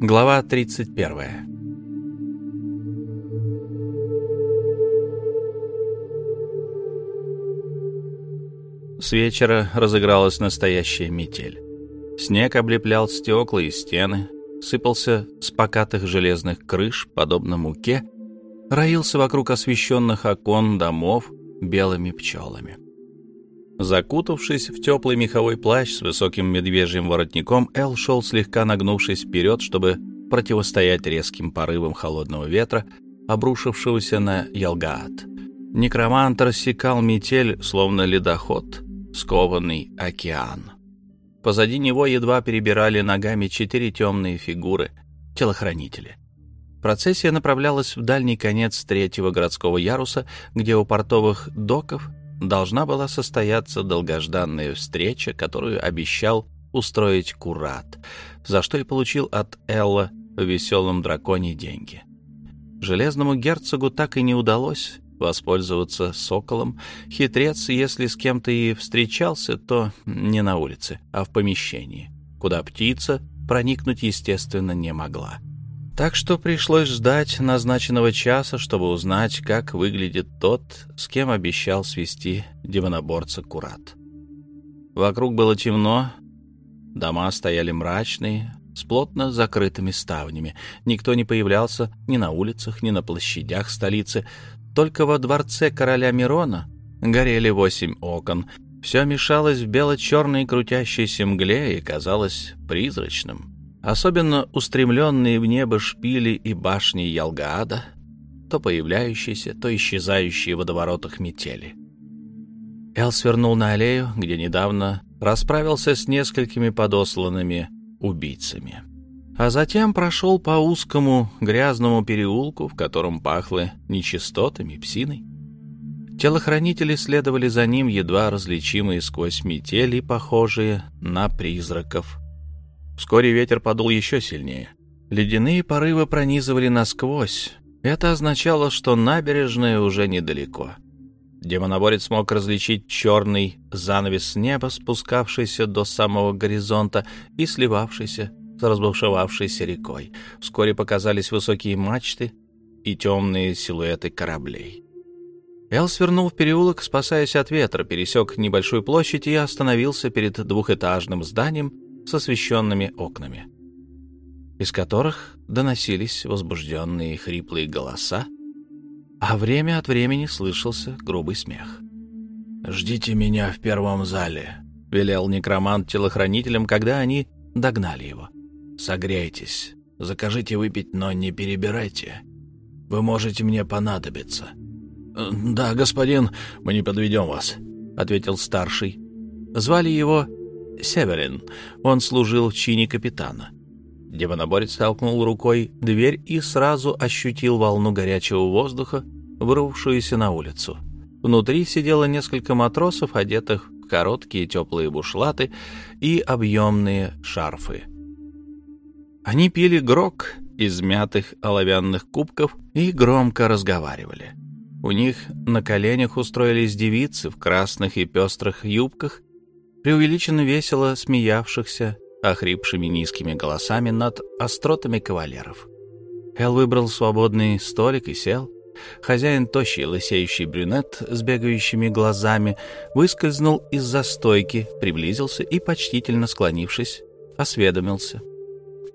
Глава 31. С вечера разыгралась настоящая метель. Снег облеплял стекла и стены, сыпался с покатых железных крыш, подобно муке, роился вокруг освещенных окон домов белыми пчелами. Закутавшись в теплый меховой плащ с высоким медвежьим воротником, Эл шел слегка нагнувшись вперед, чтобы противостоять резким порывам холодного ветра, обрушившегося на Ялгаат. Некромант рассекал метель, словно ледоход, скованный океан. Позади него едва перебирали ногами четыре темные фигуры — телохранители. Процессия направлялась в дальний конец третьего городского яруса, где у портовых доков — должна была состояться долгожданная встреча, которую обещал устроить Курат, за что и получил от Элла в веселом драконе деньги. Железному герцогу так и не удалось воспользоваться соколом. Хитрец, если с кем-то и встречался, то не на улице, а в помещении, куда птица проникнуть, естественно, не могла. Так что пришлось ждать назначенного часа, чтобы узнать, как выглядит тот, с кем обещал свести демоноборца Курат. Вокруг было темно, дома стояли мрачные, с плотно закрытыми ставнями. Никто не появлялся ни на улицах, ни на площадях столицы. Только во дворце короля Мирона горели восемь окон. Все мешалось в бело-черной крутящейся мгле и казалось призрачным особенно устремленные в небо шпили и башни Ялгаада, то появляющиеся, то исчезающие в водоворотах метели. Эл свернул на аллею, где недавно расправился с несколькими подосланными убийцами. А затем прошел по узкому грязному переулку, в котором пахло нечистотами, псиной. Телохранители следовали за ним, едва различимые сквозь метели, похожие на призраков Вскоре ветер подул еще сильнее. Ледяные порывы пронизывали насквозь. Это означало, что набережная уже недалеко. Демоноборец смог различить черный занавес неба, спускавшийся до самого горизонта и сливавшийся с разбушевавшейся рекой. Вскоре показались высокие мачты и темные силуэты кораблей. Эл свернул в переулок, спасаясь от ветра, пересек небольшую площадь и остановился перед двухэтажным зданием, с освещенными окнами, из которых доносились возбужденные хриплые голоса, а время от времени слышался грубый смех. «Ждите меня в первом зале», — велел некромант телохранителям, когда они догнали его. «Согрейтесь, закажите выпить, но не перебирайте. Вы можете мне понадобиться». «Да, господин, мы не подведем вас», — ответил старший. Звали его Северин. Он служил в чине капитана. Демоноборец толкнул рукой дверь и сразу ощутил волну горячего воздуха, вырвавшуюся на улицу. Внутри сидело несколько матросов, одетых в короткие теплые бушлаты и объемные шарфы. Они пили грок из мятых оловянных кубков и громко разговаривали. У них на коленях устроились девицы в красных и пестрых юбках преувеличенно весело смеявшихся охрипшими низкими голосами над остротами кавалеров. Эл выбрал свободный столик и сел. Хозяин, тощий лысеющий брюнет с бегающими глазами, выскользнул из-за стойки, приблизился и, почтительно склонившись, осведомился.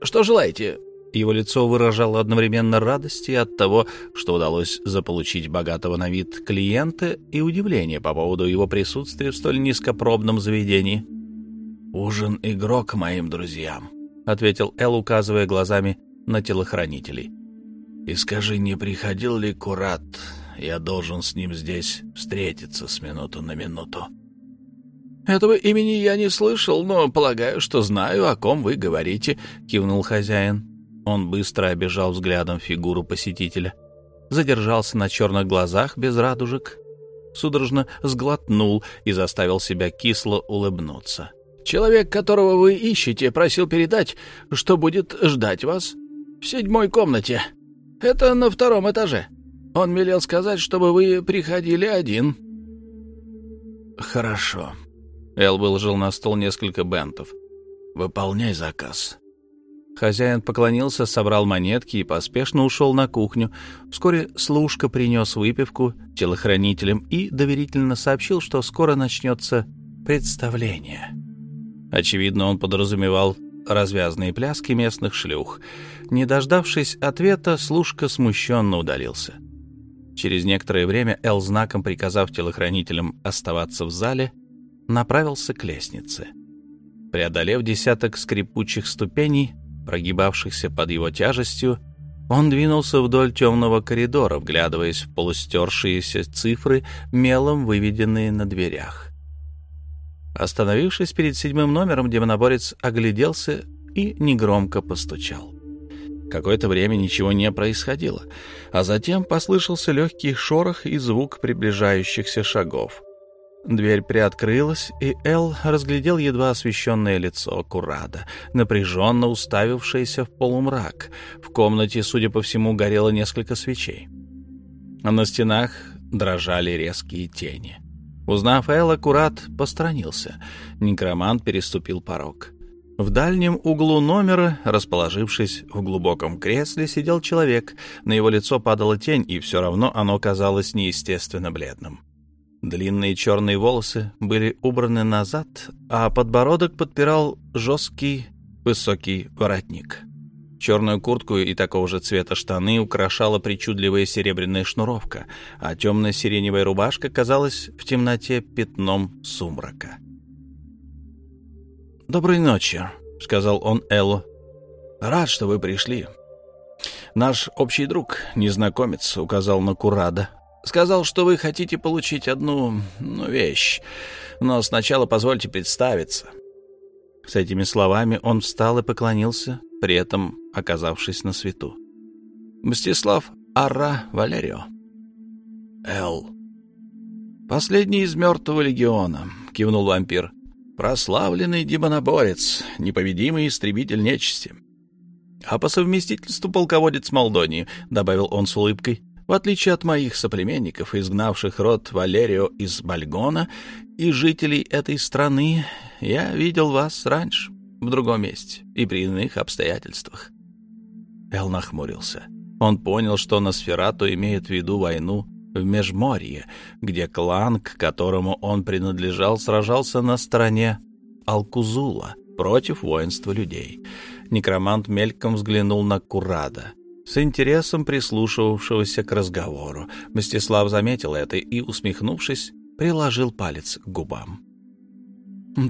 «Что желаете?» Его лицо выражало одновременно радость от того, что удалось заполучить богатого на вид клиента, и удивление по поводу его присутствия в столь низкопробном заведении. «Ужин игрок моим друзьям», — ответил Эл, указывая глазами на телохранителей. «И скажи, не приходил ли Курат? Я должен с ним здесь встретиться с минуту на минуту». «Этого имени я не слышал, но полагаю, что знаю, о ком вы говорите», — кивнул хозяин. Он быстро обежал взглядом фигуру посетителя, задержался на черных глазах без радужек, судорожно сглотнул и заставил себя кисло улыбнуться. «Человек, которого вы ищете, просил передать, что будет ждать вас в седьмой комнате. Это на втором этаже. Он велел сказать, чтобы вы приходили один». «Хорошо». Эл выложил на стол несколько бентов. «Выполняй заказ. Хозяин поклонился, собрал монетки и поспешно ушел на кухню. Вскоре служка принес выпивку телохранителям и доверительно сообщил, что скоро начнется представление. Очевидно, он подразумевал развязные пляски местных шлюх. Не дождавшись ответа, служка смущенно удалился. Через некоторое время Эл, знаком приказав телохранителям оставаться в зале, направился к лестнице. Преодолев десяток скрипучих ступеней, прогибавшихся под его тяжестью, он двинулся вдоль темного коридора, вглядываясь в полустершиеся цифры, мелом выведенные на дверях. Остановившись перед седьмым номером, демоноборец огляделся и негромко постучал. Какое-то время ничего не происходило, а затем послышался легкий шорох и звук приближающихся шагов. Дверь приоткрылась, и Эл разглядел едва освещенное лицо Курада, напряженно уставившееся в полумрак. В комнате, судя по всему, горело несколько свечей. На стенах дрожали резкие тени. Узнав Элла, Курат посторонился. Некромант переступил порог. В дальнем углу номера, расположившись в глубоком кресле, сидел человек. На его лицо падала тень, и все равно оно казалось неестественно бледным. Длинные черные волосы были убраны назад, а подбородок подпирал жесткий высокий воротник. Черную куртку и такого же цвета штаны украшала причудливая серебряная шнуровка, а темная сиреневая рубашка казалась в темноте пятном сумрака. «Доброй ночи», — сказал он Эллу. «Рад, что вы пришли. Наш общий друг, незнакомец, указал на Курада, Сказал, что вы хотите получить одну ну, вещь, но сначала позвольте представиться». С этими словами он встал и поклонился, при этом оказавшись на свету. «Мстислав Ара Валерио». «Эл». «Последний из мертвого легиона», — кивнул вампир. «Прославленный демоноборец, неповедимый истребитель нечисти». «А по совместительству полководец Молдонии», — добавил он с улыбкой. В отличие от моих соплеменников, изгнавших род Валерио из Бальгона и жителей этой страны, я видел вас раньше, в другом месте и при иных обстоятельствах. Эл нахмурился. Он понял, что Носферату имеет в виду войну в Межморье, где клан, к которому он принадлежал, сражался на стороне Алкузула против воинства людей. Некромант мельком взглянул на Курада с интересом прислушивавшегося к разговору. Мстислав заметил это и, усмехнувшись, приложил палец к губам.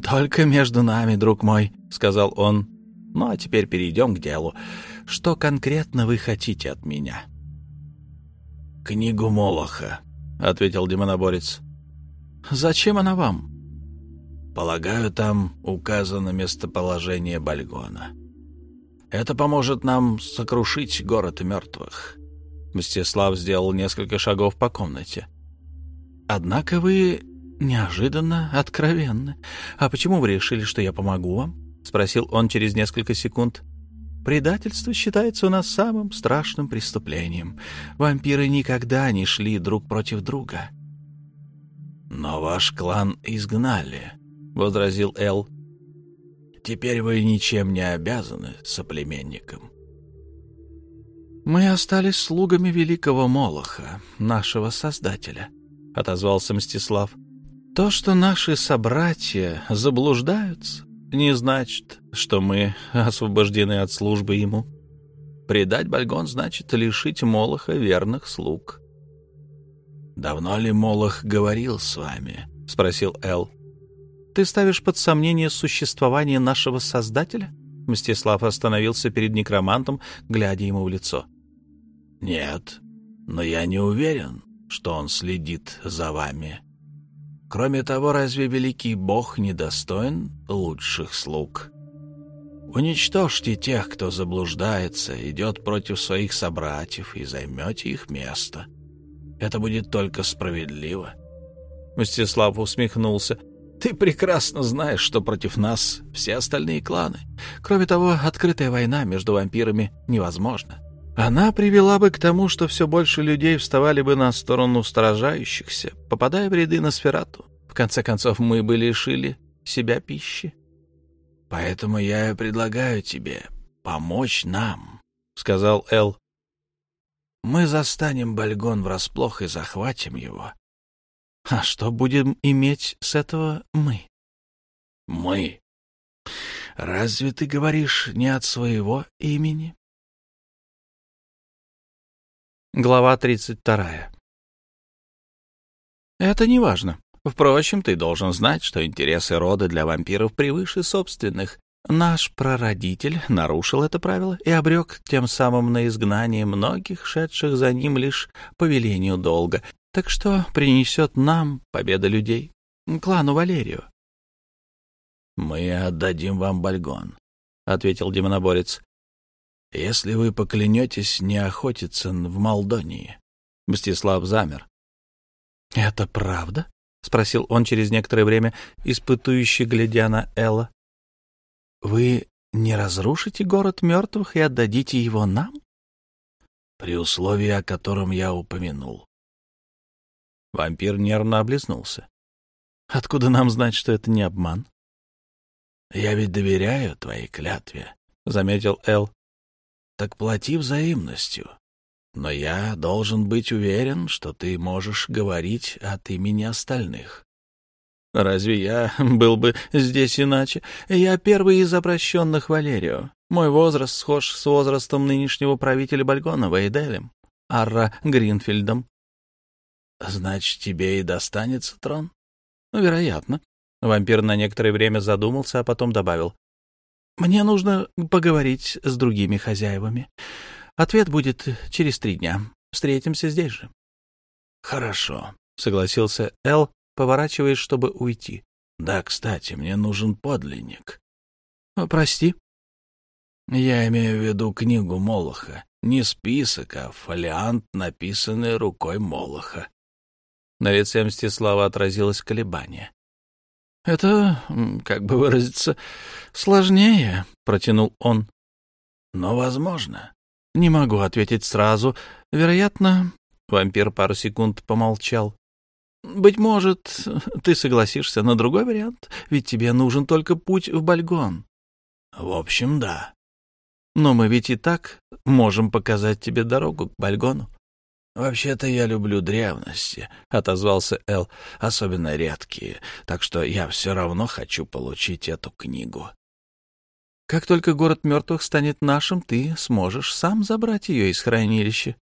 «Только между нами, друг мой», — сказал он. «Ну а теперь перейдем к делу. Что конкретно вы хотите от меня?» «Книгу Молоха», — ответил демоноборец. «Зачем она вам?» «Полагаю, там указано местоположение Бальгона». Это поможет нам сокрушить город мертвых. Мстислав сделал несколько шагов по комнате. Однако вы неожиданно откровенны. А почему вы решили, что я помогу вам? Спросил он через несколько секунд. Предательство считается у нас самым страшным преступлением. Вампиры никогда не шли друг против друга. Но ваш клан изгнали, возразил Эл. Теперь вы ничем не обязаны соплеменникам. «Мы остались слугами великого Молоха, нашего Создателя», — отозвался Мстислав. «То, что наши собратья заблуждаются, не значит, что мы освобождены от службы ему. Предать Бальгон значит лишить Молоха верных слуг». «Давно ли Молох говорил с вами?» — спросил Эл. Ты ставишь под сомнение существование нашего Создателя?» Мстислав остановился перед некромантом, глядя ему в лицо. «Нет, но я не уверен, что он следит за вами. Кроме того, разве великий бог недостоин лучших слуг? Уничтожьте тех, кто заблуждается, идет против своих собратьев, и займете их место. Это будет только справедливо». Мстислав усмехнулся. Ты прекрасно знаешь, что против нас все остальные кланы. Кроме того, открытая война между вампирами невозможна. Она привела бы к тому, что все больше людей вставали бы на сторону сражающихся, попадая в ряды на сферату. В конце концов, мы бы лишили себя пищи. Поэтому я предлагаю тебе помочь нам, — сказал Эл. Мы застанем Бальгон врасплох и захватим его. А что будем иметь с этого мы? Мы. Разве ты говоришь не от своего имени? Глава тридцать вторая. Это не важно. Впрочем, ты должен знать, что интересы рода для вампиров превыше собственных. Наш прародитель нарушил это правило и обрек тем самым на изгнание многих, шедших за ним лишь по велению долга. Так что принесет нам победа людей, клану Валерию. — Мы отдадим вам Бальгон, — ответил демоноборец. — Если вы поклянетесь не охотиться в Молдонии. Мстислав замер. — Это правда? — спросил он через некоторое время, испытующе глядя на Элла. — Вы не разрушите город мертвых и отдадите его нам? — При условии, о котором я упомянул. Вампир нервно облизнулся. — Откуда нам знать, что это не обман? — Я ведь доверяю твоей клятве, — заметил Эл. — Так плати взаимностью. Но я должен быть уверен, что ты можешь говорить от имени остальных. Разве я был бы здесь иначе? Я первый из обращенных Валерию. Мой возраст схож с возрастом нынешнего правителя Бальгона Вейделем, Арра Гринфильдом. Значит, тебе и достанется трон? Вероятно. Вампир на некоторое время задумался, а потом добавил. Мне нужно поговорить с другими хозяевами. Ответ будет через три дня. Встретимся здесь же. — Хорошо, — согласился Эл, поворачиваясь, чтобы уйти. — Да, кстати, мне нужен подлинник. — Прости. — Я имею в виду книгу Молоха. Не список, а фолиант, написанный рукой Молоха. На лице Мстислава отразилось колебание. — Это, как бы выразиться, сложнее, — протянул он. — Но возможно. Не могу ответить сразу. Вероятно, вампир пару секунд помолчал. Быть может, ты согласишься на другой вариант, ведь тебе нужен только путь в Бальгон. В общем, да. Но мы ведь и так можем показать тебе дорогу к Бальгону. «Вообще-то я люблю древности», — отозвался Эл, — «особенно редкие, так что я все равно хочу получить эту книгу». Как только город мертвых станет нашим, ты сможешь сам забрать ее из хранилища.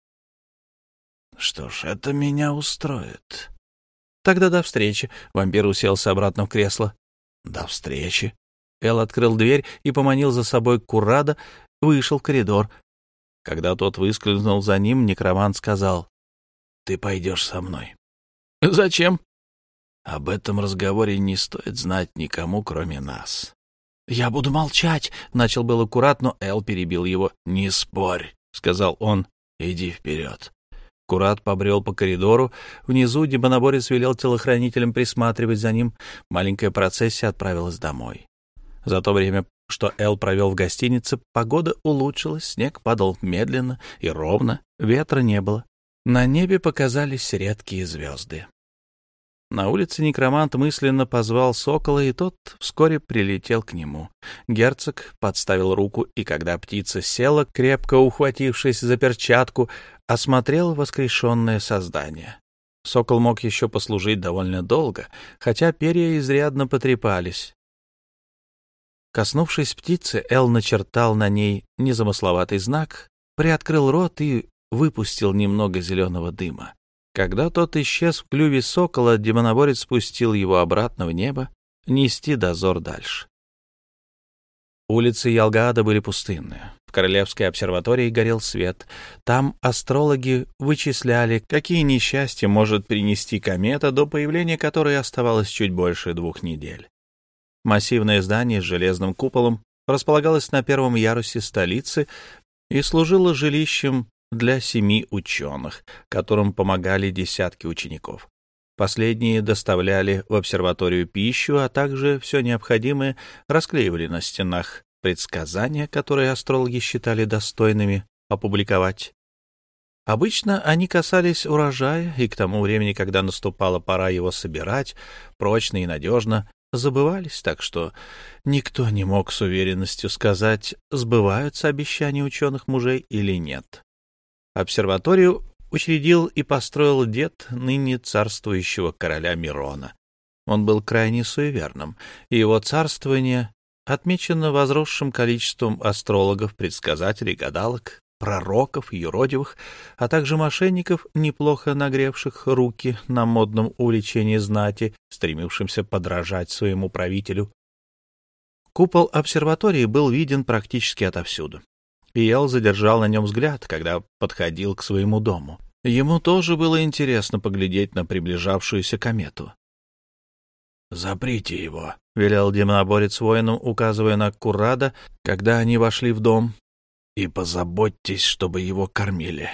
Что ж, это меня устроит. Тогда до встречи. Вампир уселся обратно в кресло. До встречи. Эл открыл дверь и поманил за собой Курада, вышел в коридор. Когда тот выскользнул за ним, некромант сказал, — Ты пойдешь со мной. — Зачем? — Об этом разговоре не стоит знать никому, кроме нас. «Я буду молчать», — начал был аккурат, но Эл перебил его. «Не спорь», — сказал он. «Иди вперед». Курат побрел по коридору. Внизу демоноборец велел телохранителям присматривать за ним. Маленькая процессия отправилась домой. За то время, что Эл провел в гостинице, погода улучшилась, снег падал медленно и ровно, ветра не было. На небе показались редкие звезды. На улице некромант мысленно позвал сокола, и тот вскоре прилетел к нему. Герцог подставил руку, и когда птица села, крепко ухватившись за перчатку, осмотрел воскрешенное создание. Сокол мог еще послужить довольно долго, хотя перья изрядно потрепались. Коснувшись птицы, Эл начертал на ней незамысловатый знак, приоткрыл рот и выпустил немного зеленого дыма. Когда тот исчез в клюве сокола, демоноборец спустил его обратно в небо, нести дозор дальше. Улицы Ялгаада были пустынны. В Королевской обсерватории горел свет. Там астрологи вычисляли, какие несчастья может принести комета, до появления которой оставалось чуть больше двух недель. Массивное здание с железным куполом располагалось на первом ярусе столицы и служило жилищем для семи ученых, которым помогали десятки учеников. Последние доставляли в обсерваторию пищу, а также все необходимое расклеивали на стенах предсказания, которые астрологи считали достойными опубликовать. Обычно они касались урожая, и к тому времени, когда наступала пора его собирать, прочно и надежно забывались, так что никто не мог с уверенностью сказать, сбываются обещания ученых мужей или нет. Обсерваторию учредил и построил дед ныне царствующего короля Мирона. Он был крайне суеверным, и его царствование отмечено возросшим количеством астрологов, предсказателей, гадалок, пророков, юродивых, а также мошенников, неплохо нагревших руки на модном увлечении знати, стремившимся подражать своему правителю. Купол обсерватории был виден практически отовсюду. И задержал на нем взгляд, когда подходил к своему дому. Ему тоже было интересно поглядеть на приближавшуюся комету. «Заприте его», — велел демоноборец воинам, указывая на Курада, когда они вошли в дом и позаботьтесь, чтобы его кормили.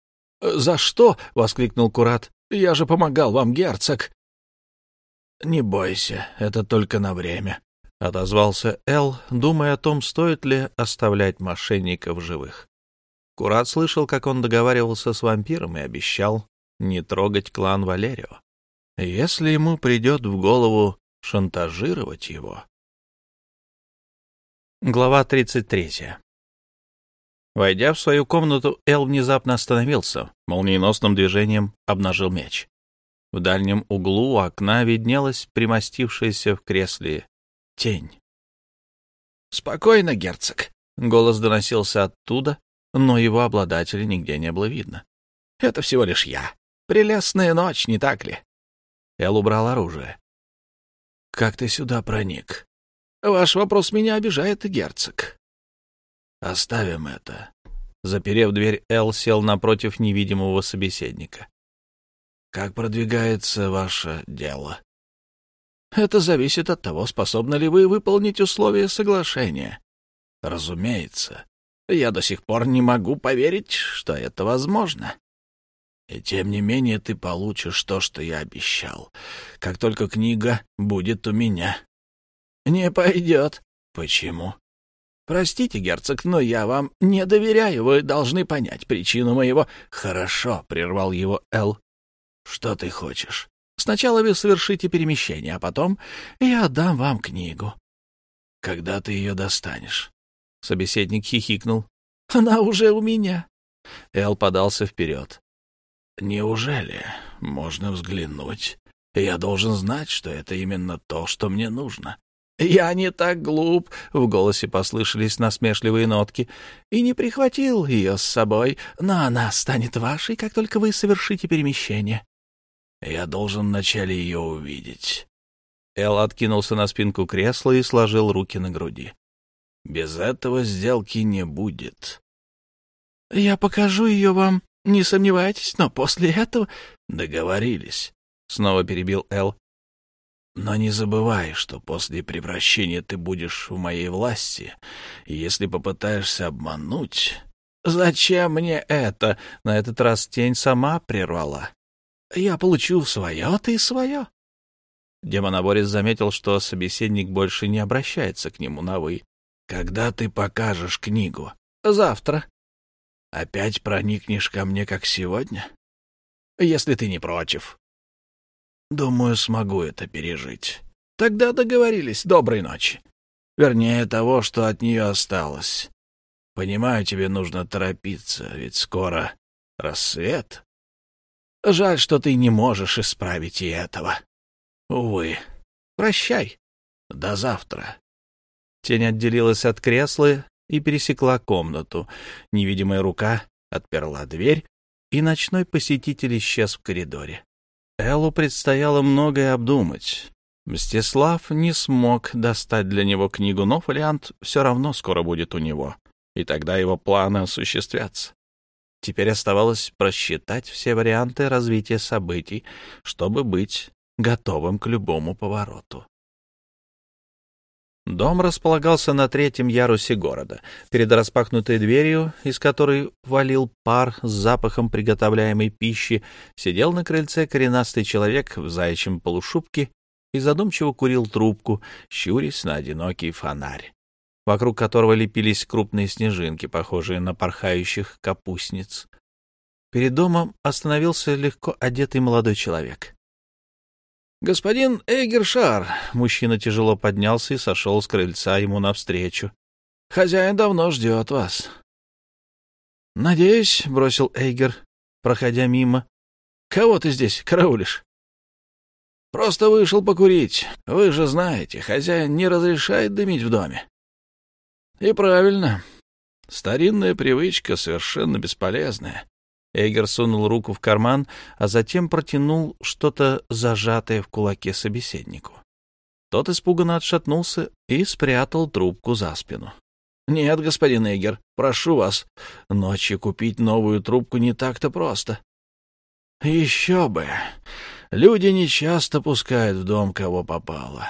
— За что? — воскликнул Курат. — Я же помогал вам, герцог. — Не бойся, это только на время, — отозвался Эл, думая о том, стоит ли оставлять мошенников живых. Курат слышал, как он договаривался с вампиром и обещал не трогать клан Валерио. Если ему придет в голову шантажировать его... Глава тридцать третья Войдя в свою комнату, Эл внезапно остановился, молниеносным движением обнажил меч. В дальнем углу у окна виднелась примостившаяся в кресле тень. «Спокойно, герцог!» — голос доносился оттуда, но его обладателя нигде не было видно. «Это всего лишь я. Прелестная ночь, не так ли?» Эл убрал оружие. «Как ты сюда проник?» «Ваш вопрос меня обижает, герцог. Оставим это. Заперев дверь, Эл сел напротив невидимого собеседника. Как продвигается ваше дело? Это зависит от того, способны ли вы выполнить условия соглашения. Разумеется. Я до сих пор не могу поверить, что это возможно. И тем не менее ты получишь то, что я обещал, как только книга будет у меня. Не пойдет. Почему? Простите, герцог, но я вам не доверяю. Вы должны понять причину моего... Хорошо, — прервал его Эл. Что ты хочешь? Сначала вы совершите перемещение, а потом я отдам вам книгу. Когда ты ее достанешь? Собеседник хихикнул. Она уже у меня. Эл подался вперед. Неужели? Можно взглянуть. Я должен знать, что это именно то, что мне нужно. «Я не так глуп», — в голосе послышались насмешливые нотки, «и не прихватил ее с собой, но она станет вашей, как только вы совершите перемещение». «Я должен вначале ее увидеть». Эл откинулся на спинку кресла и сложил руки на груди. «Без этого сделки не будет». «Я покажу ее вам, не сомневайтесь, но после этого...» «Договорились», — снова перебил Эл. Но не забывай, что после превращения ты будешь в моей власти, и если попытаешься обмануть... Зачем мне это? На этот раз тень сама прервала. Я получу свое, ты свое. Демоноборец заметил, что собеседник больше не обращается к нему на «вы». «Когда ты покажешь книгу?» «Завтра». «Опять проникнешь ко мне, как сегодня?» «Если ты не против». Думаю, смогу это пережить. Тогда договорились. Доброй ночи. Вернее, того, что от нее осталось. Понимаю, тебе нужно торопиться, ведь скоро рассвет. Жаль, что ты не можешь исправить и этого. Увы. Прощай. До завтра. Тень отделилась от кресла и пересекла комнату. Невидимая рука отперла дверь, и ночной посетитель исчез в коридоре. Эллу предстояло многое обдумать. Мстислав не смог достать для него книгу, но фолиант все равно скоро будет у него, и тогда его планы осуществятся. Теперь оставалось просчитать все варианты развития событий, чтобы быть готовым к любому повороту. Дом располагался на третьем ярусе города. Перед распахнутой дверью, из которой валил пар с запахом приготовляемой пищи, сидел на крыльце коренастый человек в заячьем полушубке и задумчиво курил трубку, щурясь на одинокий фонарь, вокруг которого лепились крупные снежинки, похожие на порхающих капустниц. Перед домом остановился легко одетый молодой человек. «Господин Эгершар!» — мужчина тяжело поднялся и сошел с крыльца ему навстречу. «Хозяин давно ждет вас». «Надеюсь», — бросил Эйгер, проходя мимо. «Кого ты здесь караулишь?» «Просто вышел покурить. Вы же знаете, хозяин не разрешает дымить в доме». «И правильно. Старинная привычка совершенно бесполезная. Эгер сунул руку в карман, а затем протянул что-то зажатое в кулаке собеседнику. Тот испуганно отшатнулся и спрятал трубку за спину. — Нет, господин Эгер, прошу вас, ночью купить новую трубку не так-то просто. — Еще бы! Люди не часто пускают в дом, кого попало.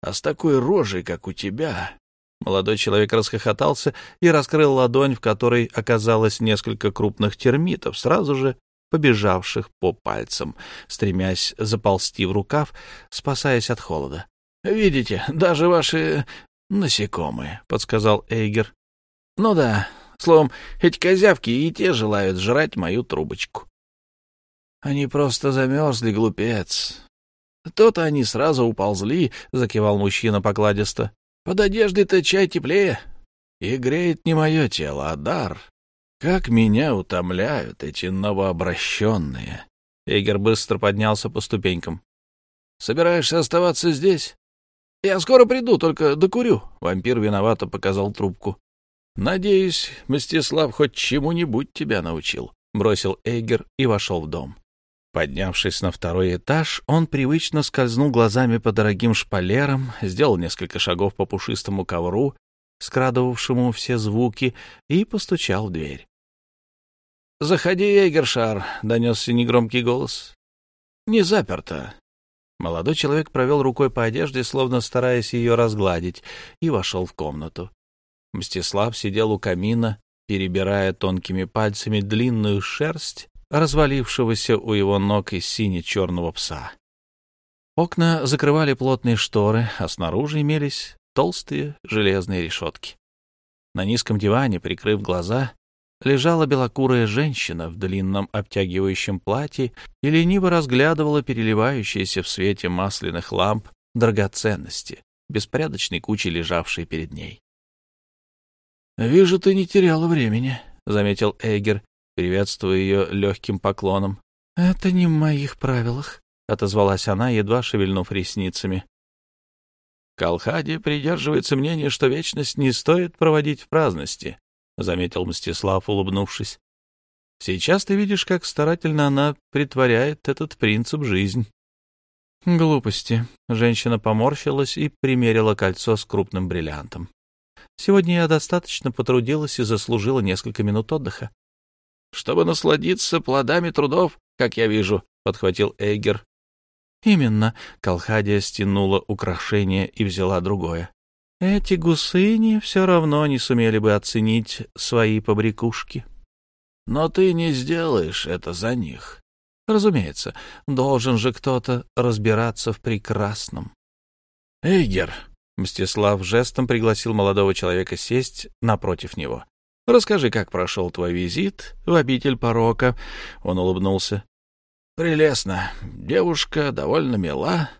А с такой рожей, как у тебя, Молодой человек расхохотался и раскрыл ладонь, в которой оказалось несколько крупных термитов, сразу же побежавших по пальцам, стремясь заползти в рукав, спасаясь от холода. — Видите, даже ваши насекомые, — подсказал Эйгер. — Ну да, словом, эти козявки и те желают жрать мою трубочку. — Они просто замерзли, глупец. — То-то они сразу уползли, — закивал мужчина покладисто. Под одеждой-то чай теплее. И греет не мое тело, а дар. Как меня утомляют эти новообращенные. Эгер быстро поднялся по ступенькам. «Собираешься оставаться здесь?» «Я скоро приду, только докурю». Вампир виновато показал трубку. «Надеюсь, Мстислав хоть чему-нибудь тебя научил», — бросил Эйгер и вошел в дом. Поднявшись на второй этаж, он привычно скользнул глазами по дорогим шпалерам, сделал несколько шагов по пушистому ковру, скрадывавшему все звуки, и постучал в дверь. «Заходи, Эгершар», — донесся негромкий голос. «Не заперто». Молодой человек провел рукой по одежде, словно стараясь ее разгладить, и вошел в комнату. Мстислав сидел у камина, перебирая тонкими пальцами длинную шерсть развалившегося у его ног из сине-черного пса. Окна закрывали плотные шторы, а снаружи имелись толстые железные решетки. На низком диване, прикрыв глаза, лежала белокурая женщина в длинном обтягивающем платье и лениво разглядывала переливающиеся в свете масляных ламп драгоценности, беспорядочной кучи, лежавшей перед ней. — Вижу, ты не теряла времени, — заметил Эгер, приветствуя ее легким поклоном. — Это не в моих правилах, — отозвалась она, едва шевельнув ресницами. Калхади придерживается мнения, что вечность не стоит проводить в праздности, — заметил Мстислав, улыбнувшись. — Сейчас ты видишь, как старательно она притворяет этот принцип жизнь. — Глупости. Женщина поморщилась и примерила кольцо с крупным бриллиантом. Сегодня я достаточно потрудилась и заслужила несколько минут отдыха чтобы насладиться плодами трудов, как я вижу, — подхватил Эйгер. Именно. Калхадия стянула украшение и взяла другое. Эти гусыни все равно не сумели бы оценить свои побрякушки. Но ты не сделаешь это за них. Разумеется, должен же кто-то разбираться в прекрасном. Эйгер, Мстислав жестом пригласил молодого человека сесть напротив него. Расскажи, как прошел твой визит в обитель порока. Он улыбнулся. — Прелестно. Девушка довольно мила,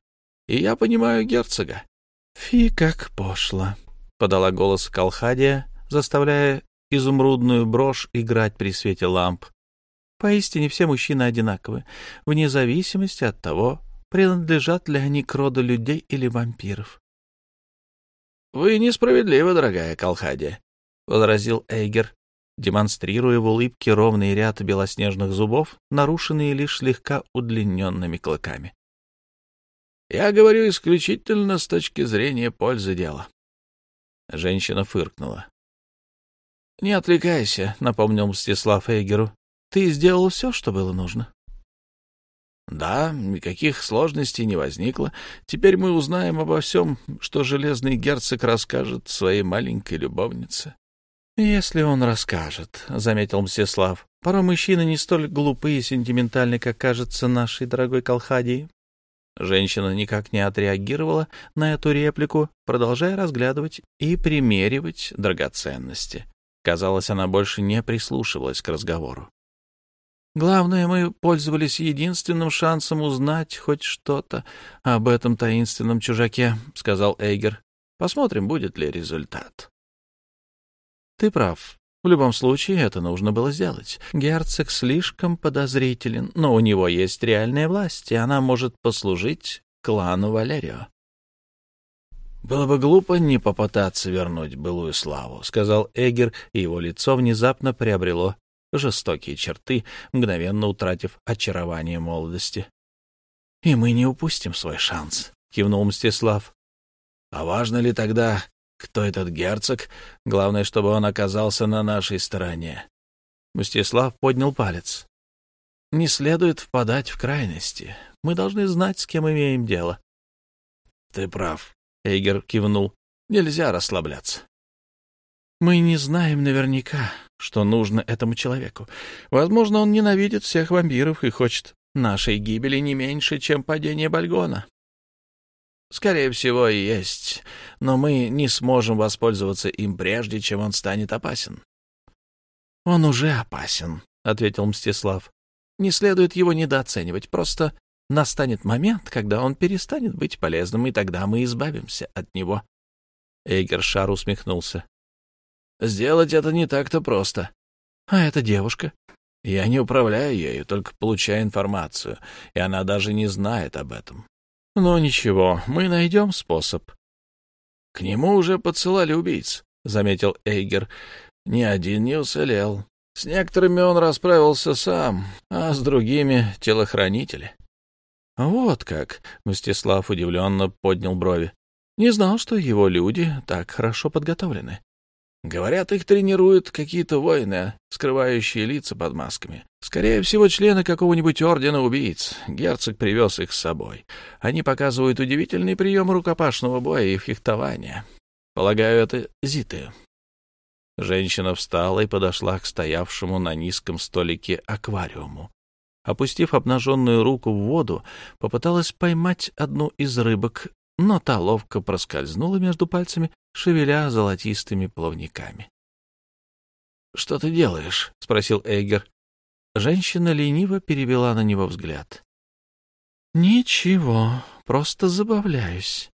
и я понимаю герцога. — Фи, как пошло, — подала голос Калхадия, заставляя изумрудную брошь играть при свете ламп. Поистине все мужчины одинаковы, вне зависимости от того, принадлежат ли они к роду людей или вампиров. — Вы несправедливы, дорогая Калхадия возразил Эйгер, демонстрируя в улыбке ровный ряд белоснежных зубов, нарушенные лишь слегка удлиненными клыками. «Я говорю исключительно с точки зрения пользы дела». Женщина фыркнула. «Не отвлекайся», — напомнил Мстислав Эйгеру. «Ты сделал все, что было нужно». «Да, никаких сложностей не возникло. Теперь мы узнаем обо всем, что железный герцог расскажет своей маленькой любовнице». «Если он расскажет», — заметил Мстислав. «Порой мужчины не столь глупы и сентиментальны, как кажется нашей дорогой Колхадии». Женщина никак не отреагировала на эту реплику, продолжая разглядывать и примеривать драгоценности. Казалось, она больше не прислушивалась к разговору. Главное, мы пользовались единственным шансом узнать хоть что-то об этом таинственном чужаке, — сказал Эйгер. Посмотрим, будет ли результат. Ты прав. В любом случае, это нужно было сделать. Герцог слишком подозрителен, но у него есть реальная власть, и она может послужить клану Валерио. «Было бы глупо не попытаться вернуть былую славу», — сказал Эгер, и его лицо внезапно приобрело жестокие черты, мгновенно утратив очарование молодости. «И мы не упустим свой шанс», — кивнул Мстислав. «А важно ли тогда, кто этот герцог? Главное, чтобы он оказался на нашей стороне». Мстислав поднял палец. «Не следует впадать в крайности. Мы должны знать, с кем имеем дело». «Ты прав», — Эйгер кивнул. «Нельзя расслабляться». Мы не знаем наверняка, что нужно этому человеку. Возможно, он ненавидит всех вампиров и хочет нашей гибели не меньше, чем падение Бальгона. Скорее всего, и есть, но мы не сможем воспользоваться им прежде, чем он станет опасен. — Он уже опасен, — ответил Мстислав. — Не следует его недооценивать, просто настанет момент, когда он перестанет быть полезным, и тогда мы избавимся от него. Эйгершар усмехнулся. Сделать это не так-то просто. А эта девушка? Я не управляю ею, только получаю информацию, и она даже не знает об этом. Но ничего, мы найдем способ. К нему уже подсылали убийц, — заметил Эйгер. Ни один не уцелел. С некоторыми он расправился сам, а с другими — телохранители. — Вот как! — Мстислав удивленно поднял брови. — Не знал, что его люди так хорошо подготовлены. Говорят, их тренируют какие-то воины, скрывающие лица под масками. Скорее всего, члены какого-нибудь ордена убийц. Герцог привез их с собой. Они показывают удивительный прием рукопашного боя и фехтования. Полагаю, это зиты. Женщина встала и подошла к стоявшему на низком столике аквариуму. Опустив обнаженную руку в воду, попыталась поймать одну из рыбок, но та ловко проскользнула между пальцами, шевеля золотистыми плавниками. — Что ты делаешь? — спросил Эйгер. Женщина лениво перевела на него взгляд. — Ничего, просто забавляюсь.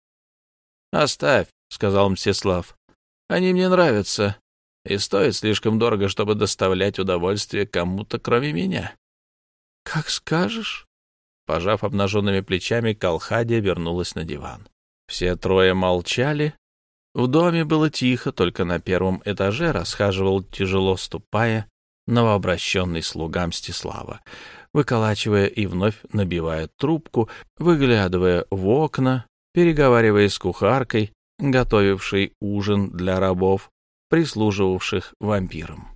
— Оставь, — сказал Мсеслав. — Они мне нравятся и стоят слишком дорого, чтобы доставлять удовольствие кому-то, кроме меня. — Как скажешь. Пожав обнаженными плечами, Калхадия вернулась на диван. Все трое молчали. В доме было тихо, только на первом этаже расхаживал, тяжело ступая, новообращенный слуга Мстислава, выколачивая и вновь набивая трубку, выглядывая в окна, переговаривая с кухаркой, готовившей ужин для рабов, прислуживавших вампирам.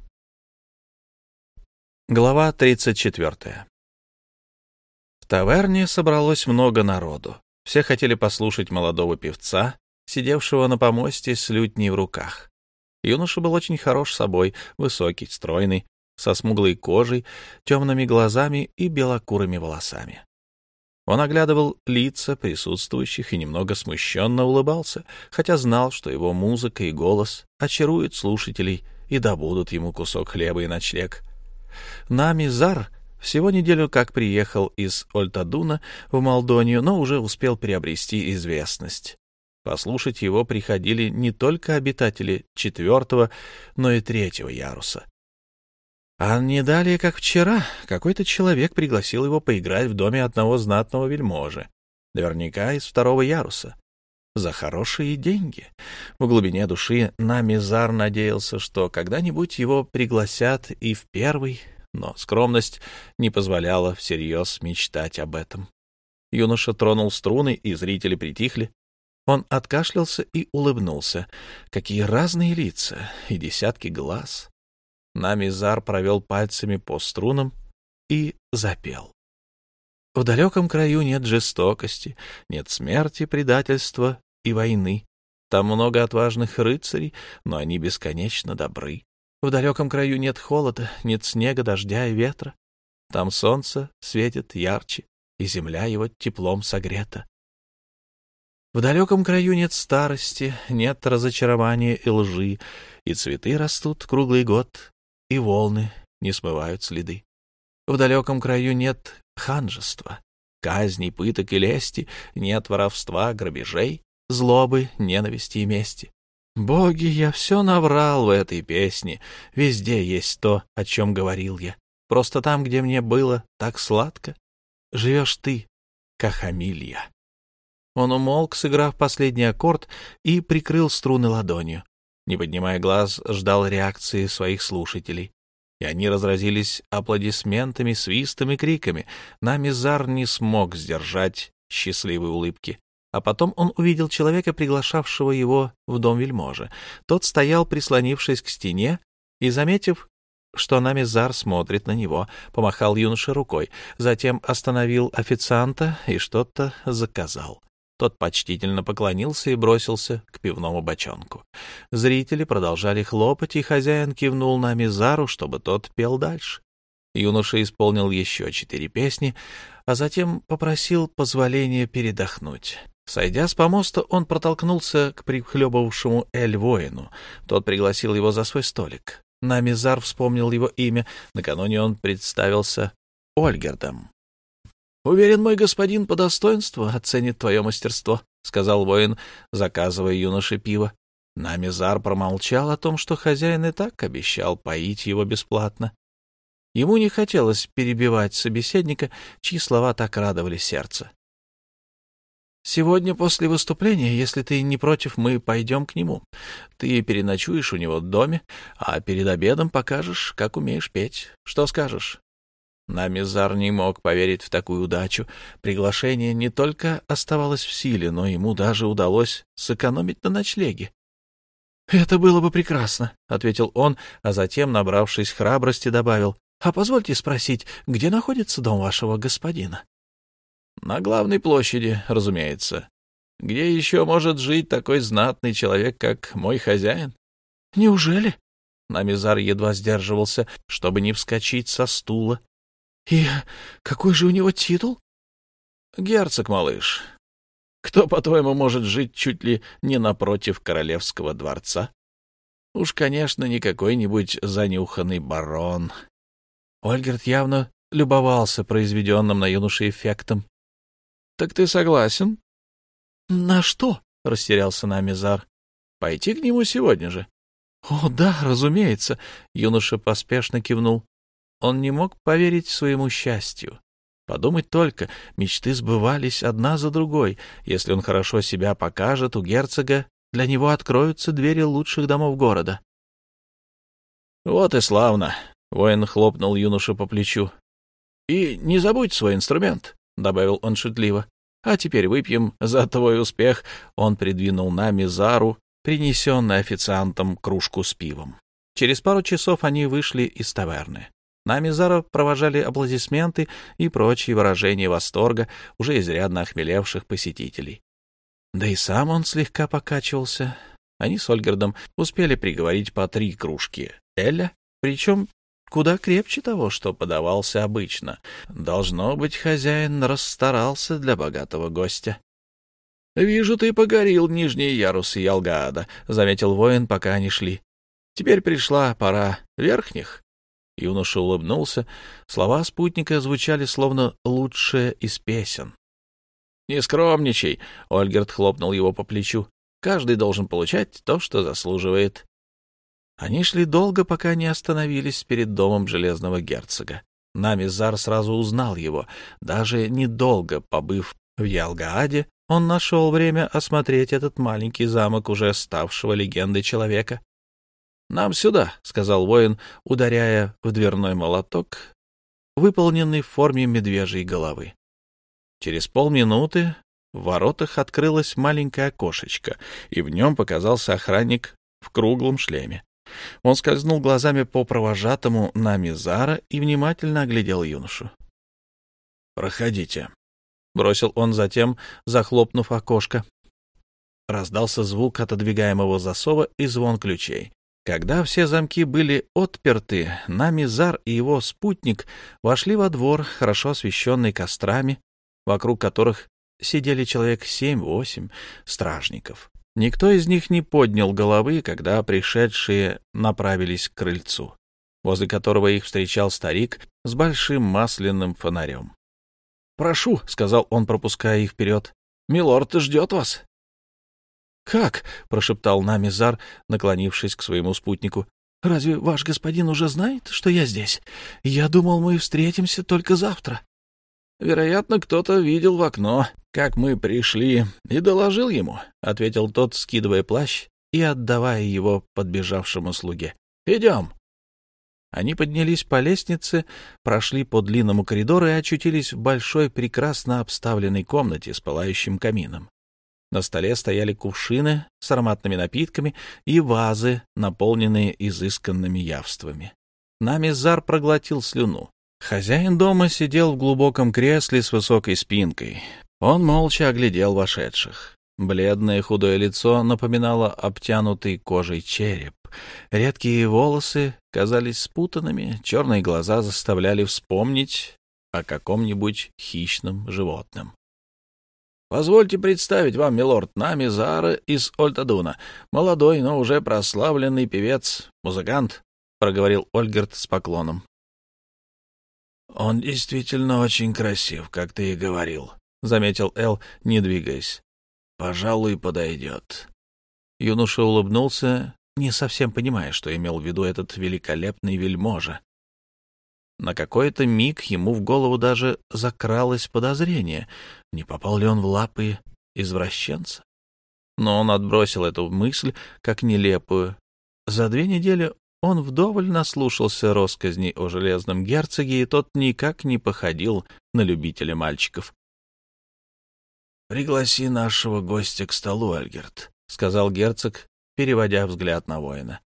Глава 34 В таверне собралось много народу. Все хотели послушать молодого певца, сидевшего на помосте с лютней в руках. Юноша был очень хорош собой, высокий, стройный, со смуглой кожей, темными глазами и белокурыми волосами. Он оглядывал лица присутствующих и немного смущенно улыбался, хотя знал, что его музыка и голос очаруют слушателей и добудут ему кусок хлеба и ночлег. Нами Зар всего неделю как приехал из Ольтадуна в Молдонию, но уже успел приобрести известность. Послушать его приходили не только обитатели четвертого, но и третьего яруса. А не далее, как вчера, какой-то человек пригласил его поиграть в доме одного знатного вельможи, наверняка из второго яруса, за хорошие деньги. В глубине души Намизар надеялся, что когда-нибудь его пригласят и в первый, но скромность не позволяла всерьез мечтать об этом. Юноша тронул струны, и зрители притихли. Он откашлялся и улыбнулся. Какие разные лица и десятки глаз. Намизар провел пальцами по струнам и запел. В далеком краю нет жестокости, нет смерти, предательства и войны. Там много отважных рыцарей, но они бесконечно добры. В далеком краю нет холода, нет снега, дождя и ветра. Там солнце светит ярче, и земля его теплом согрета. В далеком краю нет старости, нет разочарования и лжи, и цветы растут круглый год, и волны не смывают следы. В далеком краю нет ханжества, казней, пыток и лести, нет воровства, грабежей, злобы, ненависти и мести. Боги, я все наврал в этой песне. Везде есть то, о чем говорил я. Просто там, где мне было так сладко, живешь ты, Кахамилья. Он умолк, сыграв последний аккорд, и прикрыл струны ладонью. Не поднимая глаз, ждал реакции своих слушателей. И они разразились аплодисментами, свистом и криками. Намизар не смог сдержать счастливой улыбки. А потом он увидел человека, приглашавшего его в дом вельможи. Тот стоял, прислонившись к стене, и, заметив, что Намизар смотрит на него, помахал юноше рукой, затем остановил официанта и что-то заказал. Тот почтительно поклонился и бросился к пивному бочонку. Зрители продолжали хлопать, и хозяин кивнул на Мизару, чтобы тот пел дальше. Юноша исполнил еще четыре песни, а затем попросил позволения передохнуть. Сойдя с помоста, он протолкнулся к прихлебывавшему Эль-воину. Тот пригласил его за свой столик. Намизар вспомнил его имя. Накануне он представился Ольгердом. — Уверен, мой господин по достоинству оценит твое мастерство, — сказал воин, заказывая юноше пиво. Намизар промолчал о том, что хозяин и так обещал поить его бесплатно. Ему не хотелось перебивать собеседника, чьи слова так радовали сердце. Сегодня после выступления, если ты не против, мы пойдем к нему. Ты переночуешь у него в доме, а перед обедом покажешь, как умеешь петь. Что скажешь?» Намизар не мог поверить в такую удачу. Приглашение не только оставалось в силе, но ему даже удалось сэкономить на ночлеге. «Это было бы прекрасно», — ответил он, а затем, набравшись храбрости, добавил. «А позвольте спросить, где находится дом вашего господина?» На главной площади, разумеется. Где еще может жить такой знатный человек, как мой хозяин? — Неужели? Намизар едва сдерживался, чтобы не вскочить со стула. — И какой же у него титул? — Герцог, малыш. Кто, по-твоему, может жить чуть ли не напротив королевского дворца? Уж, конечно, не какой-нибудь занюханный барон. Ольгерт явно любовался произведенным на юноше эффектом. Так ты согласен? — На что? — растерялся Намизар. — Пойти к нему сегодня же. — О, да, разумеется, — юноша поспешно кивнул. Он не мог поверить своему счастью. Подумать только, мечты сбывались одна за другой. Если он хорошо себя покажет, у герцога для него откроются двери лучших домов города. — Вот и славно! — воин хлопнул юношу по плечу. — И не забудь свой инструмент. — добавил он шутливо. — А теперь выпьем за твой успех. Он придвинул на Мизару, принесенный официантом, кружку с пивом. Через пару часов они вышли из таверны. На Мизара провожали аплодисменты и прочие выражения восторга уже изрядно охмелевших посетителей. Да и сам он слегка покачивался. Они с Ольгердом успели приговорить по три кружки Эля, причем куда крепче того, что подавался обычно. Должно быть, хозяин расстарался для богатого гостя. — Вижу, ты погорил нижние ярусы Ялгаада, — заметил воин, пока они шли. — Теперь пришла пора верхних. Юноша улыбнулся. Слова спутника звучали словно лучшее из песен. — Не скромничай, — Ольгерт хлопнул его по плечу. — Каждый должен получать то, что заслуживает. Они шли долго, пока не остановились перед домом железного герцога. Намизар сразу узнал его. Даже недолго побыв в Ялгааде, он нашел время осмотреть этот маленький замок, уже ставшего легендой человека. — Нам сюда, — сказал воин, ударяя в дверной молоток, выполненный в форме медвежьей головы. Через полминуты в воротах открылось маленькое окошечко, и в нем показался охранник в круглом шлеме. Он скользнул глазами по провожатому на Мизара и внимательно оглядел юношу. «Проходите», — бросил он затем, захлопнув окошко. Раздался звук отодвигаемого засова и звон ключей. Когда все замки были отперты, Намизар и его спутник вошли во двор, хорошо освещенный кострами, вокруг которых сидели человек семь-восемь стражников. Никто из них не поднял головы, когда пришедшие направились к крыльцу. возле которого их встречал старик с большим масляным фонарем. «Прошу», — сказал он, пропуская их вперед, — «милорд ждет вас». «Как?» — прошептал Намизар, наклонившись к своему спутнику. «Разве ваш господин уже знает, что я здесь? Я думал, мы встретимся только завтра». «Вероятно, кто-то видел в окно, как мы пришли, и доложил ему», — ответил тот, скидывая плащ и отдавая его подбежавшему слуге. «Идем». Они поднялись по лестнице, прошли по длинному коридору и очутились в большой, прекрасно обставленной комнате с пылающим камином. На столе стояли кувшины с ароматными напитками и вазы, наполненные изысканными явствами. Намизар проглотил слюну. Хозяин дома сидел в глубоком кресле с высокой спинкой. Он молча оглядел вошедших. Бледное худое лицо напоминало обтянутый кожей череп. Редкие волосы казались спутанными, черные глаза заставляли вспомнить о каком-нибудь хищном животном. Позвольте представить вам, милорд, нами Зара из Ольтадуна, молодой, но уже прославленный певец, музыкант, — проговорил Ольгерт с поклоном. — Он действительно очень красив, как ты и говорил, — заметил Эл, не двигаясь. — Пожалуй, подойдет. Юноша улыбнулся, не совсем понимая, что имел в виду этот великолепный вельможа. На какой-то миг ему в голову даже закралось подозрение, не попал ли он в лапы извращенца. Но он отбросил эту мысль как нелепую. За две недели он вдоволь наслушался росказней о железном герцоге, и тот никак не походил на любителя мальчиков. «Пригласи нашего гостя к столу, Альгерт», — сказал герцог, переводя взгляд на воина.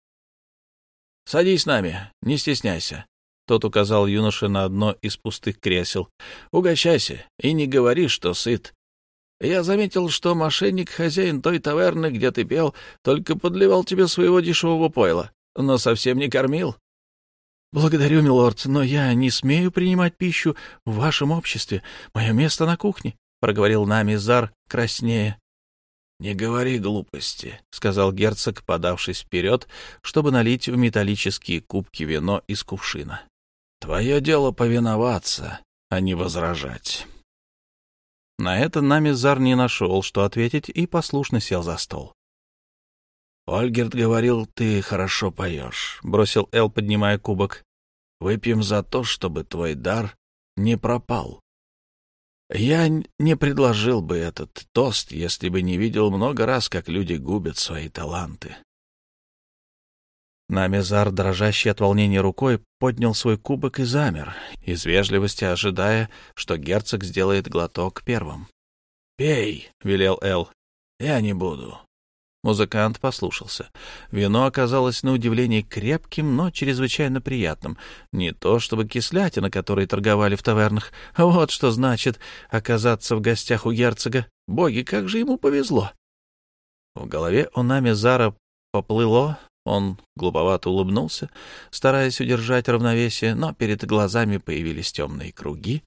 «Садись с нами, не стесняйся. Тот указал юноше на одно из пустых кресел. «Угощайся и не говори, что сыт. Я заметил, что мошенник, хозяин той таверны, где ты пел, только подливал тебе своего дешевого пойла, но совсем не кормил». «Благодарю, милорд, но я не смею принимать пищу в вашем обществе. Мое место на кухне», — проговорил нами Зар краснее. «Не говори глупости», — сказал герцог, подавшись вперед, чтобы налить в металлические кубки вино из кувшина. Твое дело повиноваться, а не возражать. На это Намизар не нашел, что ответить, и послушно сел за стол. «Ольгерт говорил, ты хорошо поешь», — бросил Эл, поднимая кубок. «Выпьем за то, чтобы твой дар не пропал». Я не предложил бы этот тост, если бы не видел много раз, как люди губят свои таланты. Намезар, дрожащий от волнения рукой, поднял свой кубок и замер, из вежливости ожидая, что герцог сделает глоток первым. «Пей», — велел Эл, — «я не буду». Музыкант послушался. Вино оказалось на удивление крепким, но чрезвычайно приятным. Не то чтобы кислятина, которой торговали в тавернах. Вот что значит оказаться в гостях у герцога. Боги, как же ему повезло! В голове у Намезара поплыло он глуповато улыбнулся, стараясь удержать равновесие, но перед глазами появились темные круги,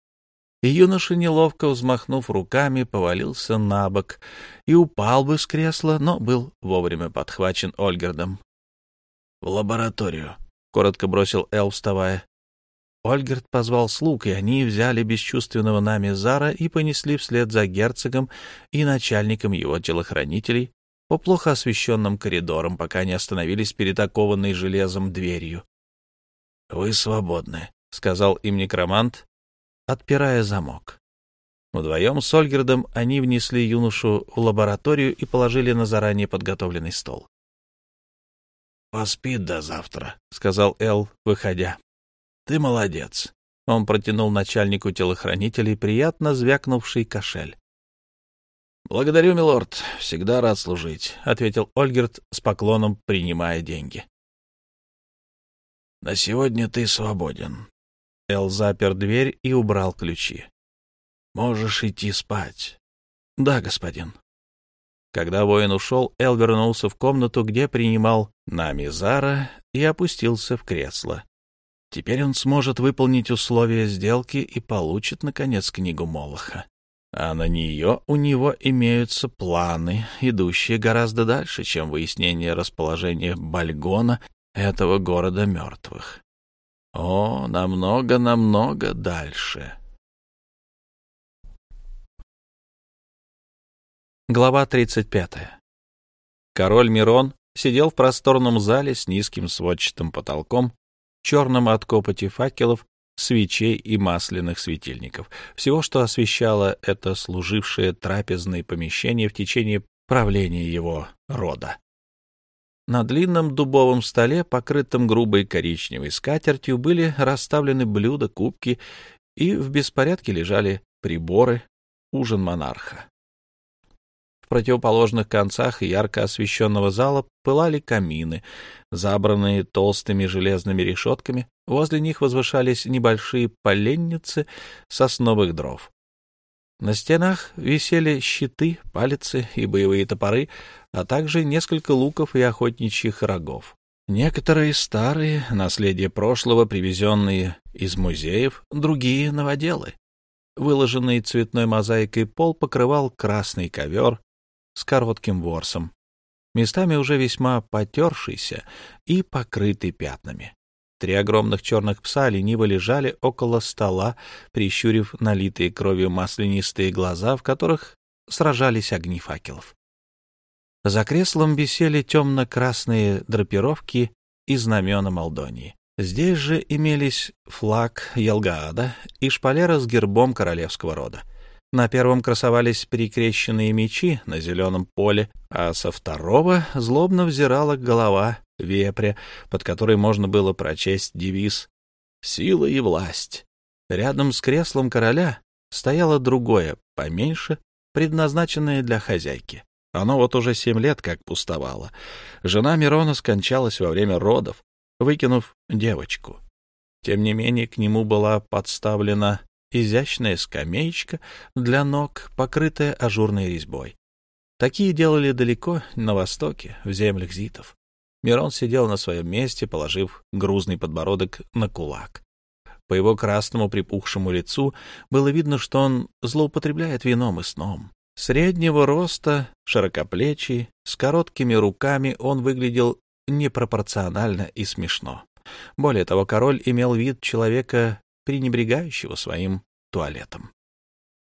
и юноша, неловко взмахнув руками, повалился на бок и упал бы с кресла, но был вовремя подхвачен Ольгердом. — В лабораторию, — коротко бросил Эл, вставая. Ольгерд позвал слуг, и они взяли бесчувственного нами Зара и понесли вслед за герцогом и начальником его телохранителей по плохо освещенным коридорам, пока не остановились перед окованной железом дверью. — Вы свободны, — сказал им некромант, отпирая замок. Вдвоем с Ольгердом они внесли юношу в лабораторию и положили на заранее подготовленный стол. «Поспи до завтра», — сказал Эл, выходя. «Ты молодец». Он протянул начальнику телохранителей приятно звякнувший кошель. «Благодарю, милорд. Всегда рад служить», — ответил Ольгерт с поклоном, принимая деньги. «На сегодня ты свободен». Эл запер дверь и убрал ключи. «Можешь идти спать». «Да, господин». Когда воин ушел, Эл вернулся в комнату, где принимал Намизара и опустился в кресло. Теперь он сможет выполнить условия сделки и получит, наконец, книгу Молоха а на нее у него имеются планы, идущие гораздо дальше, чем выяснение расположения Бальгона, этого города мертвых. О, намного-намного дальше. Глава 35. Король Мирон сидел в просторном зале с низким сводчатым потолком, черным от копоти факелов, свечей и масляных светильников. Всего, что освещало это служившее трапезное помещение в течение правления его рода. На длинном дубовом столе, покрытом грубой коричневой скатертью, были расставлены блюда, кубки, и в беспорядке лежали приборы, ужин монарха. В противоположных концах ярко освещенного зала пылали камины, забранные толстыми железными решетками, возле них возвышались небольшие поленницы сосновых дров. На стенах висели щиты, палицы и боевые топоры, а также несколько луков и охотничьих рогов. Некоторые старые, наследие прошлого, привезенные из музеев, другие — новоделы. Выложенный цветной мозаикой пол покрывал красный ковер с коротким ворсом, местами уже весьма потершийся и покрытый пятнами. Три огромных черных пса лениво лежали около стола, прищурив налитые кровью маслянистые глаза, в которых сражались огни факелов. За креслом висели темно-красные драпировки и знамена Молдонии. Здесь же имелись флаг Елгаада и шпалера с гербом королевского рода. На первом красовались перекрещенные мечи на зеленом поле, а со второго злобно взирала голова вепря, под которой можно было прочесть девиз «Сила и власть». Рядом с креслом короля стояло другое, поменьше, предназначенное для хозяйки. Оно вот уже семь лет как пустовало. Жена Мирона скончалась во время родов, выкинув девочку. Тем не менее, к нему была подставлена изящная скамеечка для ног, покрытая ажурной резьбой. Такие делали далеко на востоке, в землях зитов. Мирон сидел на своем месте, положив грузный подбородок на кулак. По его красному припухшему лицу было видно, что он злоупотребляет вином и сном. Среднего роста, широкоплечий, с короткими руками он выглядел непропорционально и смешно. Более того, король имел вид человека, пренебрегающего своим туалетом.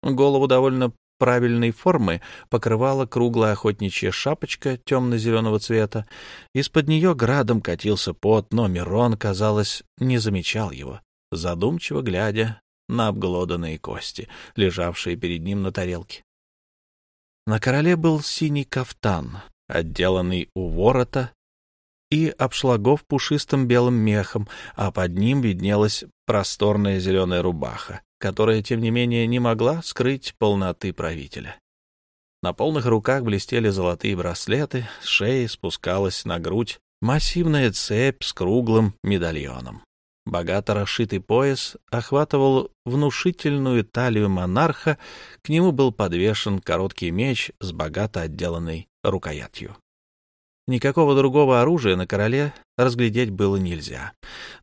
Голову довольно правильной формы покрывала круглая охотничья шапочка темно-зеленого цвета. Из-под нее градом катился пот, но Мирон, казалось, не замечал его, задумчиво глядя на обглоданные кости, лежавшие перед ним на тарелке. На короле был синий кафтан, отделанный у ворота и обшлагов пушистым белым мехом, а под ним виднелась просторная зеленая рубаха, которая, тем не менее, не могла скрыть полноты правителя. На полных руках блестели золотые браслеты, с шеи спускалась на грудь массивная цепь с круглым медальоном. Богато расшитый пояс охватывал внушительную талию монарха, к нему был подвешен короткий меч с богато отделанной рукоятью. Никакого другого оружия на короле разглядеть было нельзя.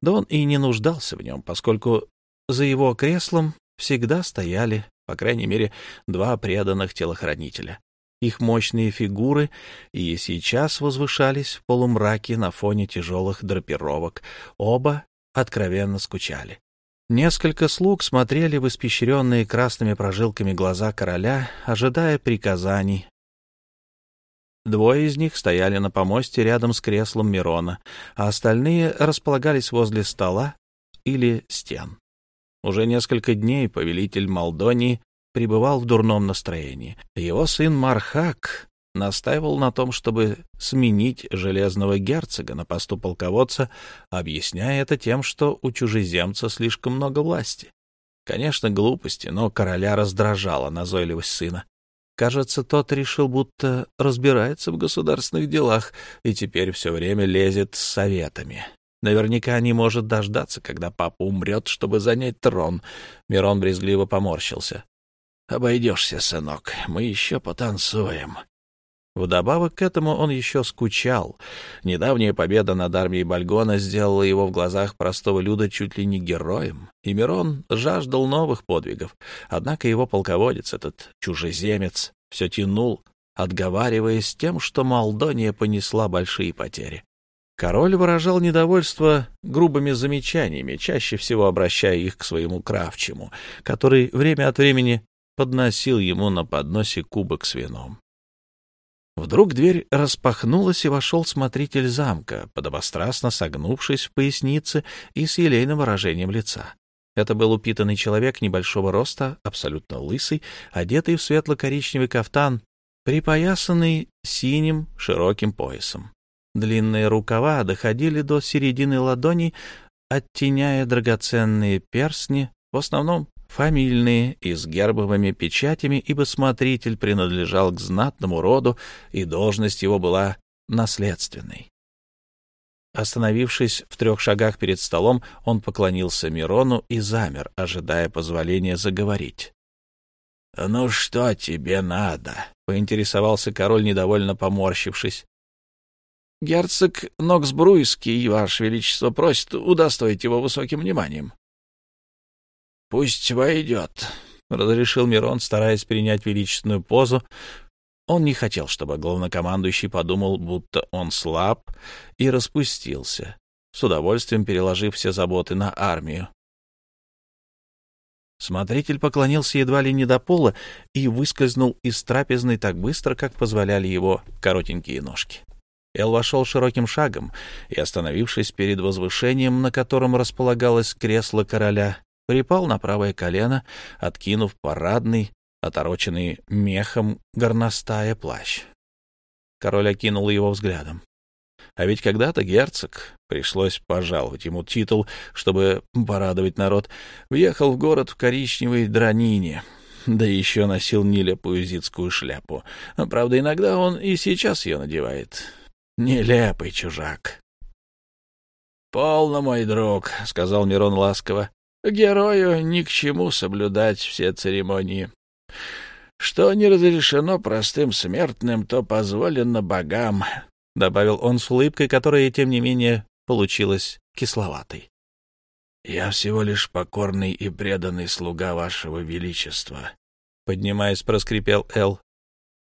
Да он и не нуждался в нем, поскольку за его креслом всегда стояли, по крайней мере, два преданных телохранителя. Их мощные фигуры и сейчас возвышались в полумраке на фоне тяжелых драпировок. Оба откровенно скучали. Несколько слуг смотрели в испещренные красными прожилками глаза короля, ожидая приказаний, Двое из них стояли на помосте рядом с креслом Мирона, а остальные располагались возле стола или стен. Уже несколько дней повелитель Молдонии пребывал в дурном настроении. Его сын Мархак настаивал на том, чтобы сменить железного герцога на посту полководца, объясняя это тем, что у чужеземца слишком много власти. Конечно, глупости, но короля раздражала назойливость сына. Кажется, тот решил, будто разбирается в государственных делах и теперь все время лезет с советами. Наверняка не может дождаться, когда папа умрет, чтобы занять трон. Мирон брезгливо поморщился. «Обойдешься, сынок, мы еще потанцуем». Вдобавок к этому он еще скучал. Недавняя победа над армией Бальгона сделала его в глазах простого люда чуть ли не героем, и Мирон жаждал новых подвигов. Однако его полководец, этот чужеземец, все тянул, отговариваясь тем, что Молдония понесла большие потери. Король выражал недовольство грубыми замечаниями, чаще всего обращая их к своему кравчему, который время от времени подносил ему на подносе кубок с вином. Вдруг дверь распахнулась, и вошел смотритель замка, подобострастно согнувшись в пояснице и с елейным выражением лица. Это был упитанный человек небольшого роста, абсолютно лысый, одетый в светло-коричневый кафтан, припоясанный синим широким поясом. Длинные рукава доходили до середины ладони, оттеняя драгоценные перстни, в основном фамильные и с гербовыми печатями, ибо смотритель принадлежал к знатному роду, и должность его была наследственной. Остановившись в трех шагах перед столом, он поклонился Мирону и замер, ожидая позволения заговорить. — Ну что тебе надо? — поинтересовался король, недовольно поморщившись. — Герцог Ноксбруйский, Ваше Величество, просит удостоить его высоким вниманием. — Пусть войдет, — разрешил Мирон, стараясь принять величественную позу, он не хотел, чтобы главнокомандующий подумал, будто он слаб, и распустился, с удовольствием переложив все заботы на армию. Смотритель поклонился едва ли не до пола и выскользнул из трапезной так быстро, как позволяли его коротенькие ножки. Эл вошел широким шагом и, остановившись перед возвышением, на котором располагалось кресло короля, припал на правое колено, откинув парадный, отороченный мехом горностая плащ. Король окинул его взглядом. А ведь когда-то герцог, пришлось пожаловать ему титул, чтобы порадовать народ, въехал в город в коричневой дранине, да еще носил нелепую зитскую шляпу. Правда, иногда он и сейчас ее надевает. Нелепый чужак. — Полно, мой друг, — сказал Мирон ласково. — Герою ни к чему соблюдать все церемонии. Что не разрешено простым смертным, то позволено богам, — добавил он с улыбкой, которая, тем не менее, получилась кисловатой. — Я всего лишь покорный и преданный слуга вашего величества, — поднимаясь, проскрипел Эл. —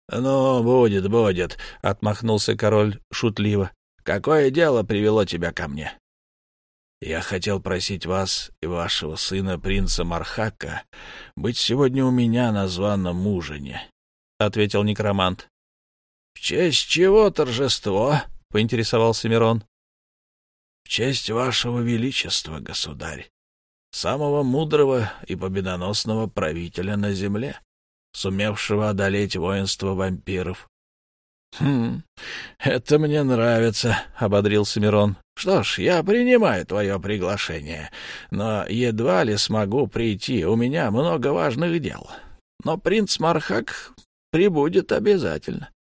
Ну, будет, будет, — отмахнулся король шутливо. — Какое дело привело тебя ко мне? Я хотел просить вас и вашего сына, принца Мархака, быть сегодня у меня на званом ужине, — ответил некромант. — В честь чего торжество? — поинтересовался Мирон. — В честь вашего величества, государь, самого мудрого и победоносного правителя на земле, сумевшего одолеть воинство вампиров. — Хм, это мне нравится, — ободрился Мирон. Что ж, я принимаю твое приглашение, но едва ли смогу прийти, у меня много важных дел. Но принц Мархак прибудет обязательно.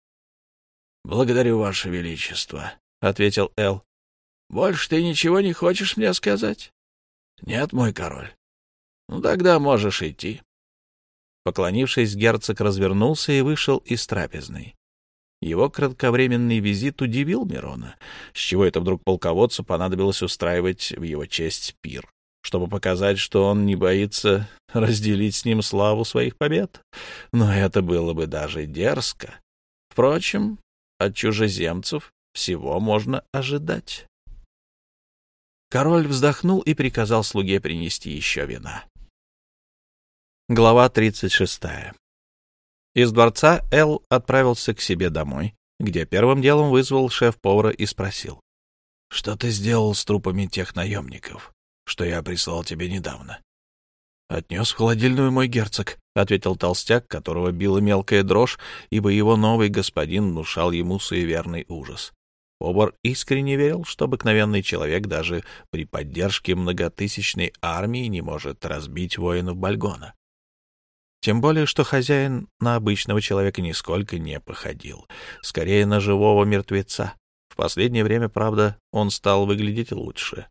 — Благодарю, Ваше Величество, — ответил Эл. — Больше ты ничего не хочешь мне сказать? — Нет, мой король. — Ну, тогда можешь идти. Поклонившись, герцог развернулся и вышел из трапезной. Его кратковременный визит удивил Мирона. С чего это вдруг полководцу понадобилось устраивать в его честь пир? Чтобы показать, что он не боится разделить с ним славу своих побед? Но это было бы даже дерзко. Впрочем, от чужеземцев всего можно ожидать. Король вздохнул и приказал слуге принести еще вина. Глава тридцать шестая из дворца Эл отправился к себе домой, где первым делом вызвал шеф-повара и спросил. — Что ты сделал с трупами тех наемников, что я прислал тебе недавно? — Отнес в холодильную мой герцог, — ответил толстяк, которого била мелкая дрожь, ибо его новый господин внушал ему суеверный ужас. Повар искренне верил, что обыкновенный человек даже при поддержке многотысячной армии не может разбить воинов Бальгона. Тем более, что хозяин на обычного человека нисколько не походил, скорее на живого мертвеца. В последнее время, правда, он стал выглядеть лучше,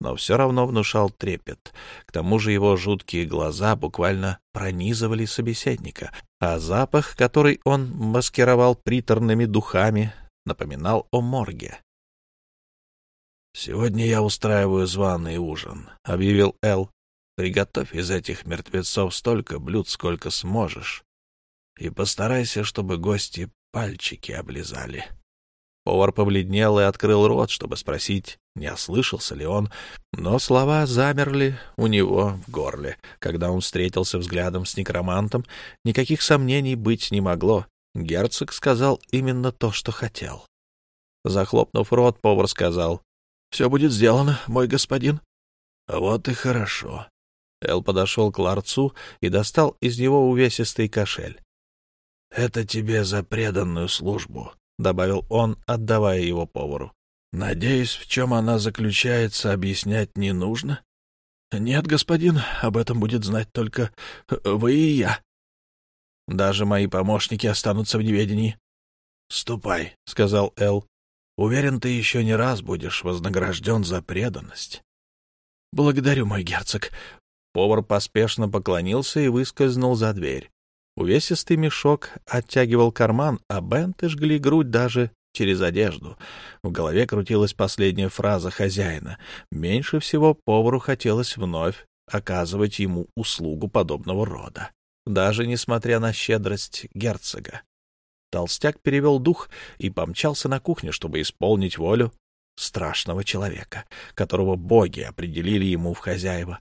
но все равно внушал трепет. К тому же его жуткие глаза буквально пронизывали собеседника, а запах, который он маскировал приторными духами, напоминал о морге. «Сегодня я устраиваю званый ужин», — объявил Эл. Приготовь из этих мертвецов столько блюд, сколько сможешь, и постарайся, чтобы гости пальчики облизали. Повар побледнел и открыл рот, чтобы спросить, не ослышался ли он, но слова замерли у него в горле. Когда он встретился взглядом с некромантом, никаких сомнений быть не могло. Герцог сказал именно то, что хотел. Захлопнув рот, повар сказал, «Все будет сделано, мой господин». «Вот и хорошо». Эл подошел к ларцу и достал из него увесистый кошель. «Это тебе за преданную службу», — добавил он, отдавая его повару. «Надеюсь, в чем она заключается, объяснять не нужно?» «Нет, господин, об этом будет знать только вы и я. Даже мои помощники останутся в неведении». «Ступай», — сказал Эл. «Уверен, ты еще не раз будешь вознагражден за преданность». «Благодарю, мой герцог». Повар поспешно поклонился и выскользнул за дверь. Увесистый мешок оттягивал карман, а бенты жгли грудь даже через одежду. В голове крутилась последняя фраза хозяина. Меньше всего повару хотелось вновь оказывать ему услугу подобного рода, даже несмотря на щедрость герцога. Толстяк перевел дух и помчался на кухню, чтобы исполнить волю страшного человека, которого боги определили ему в хозяева.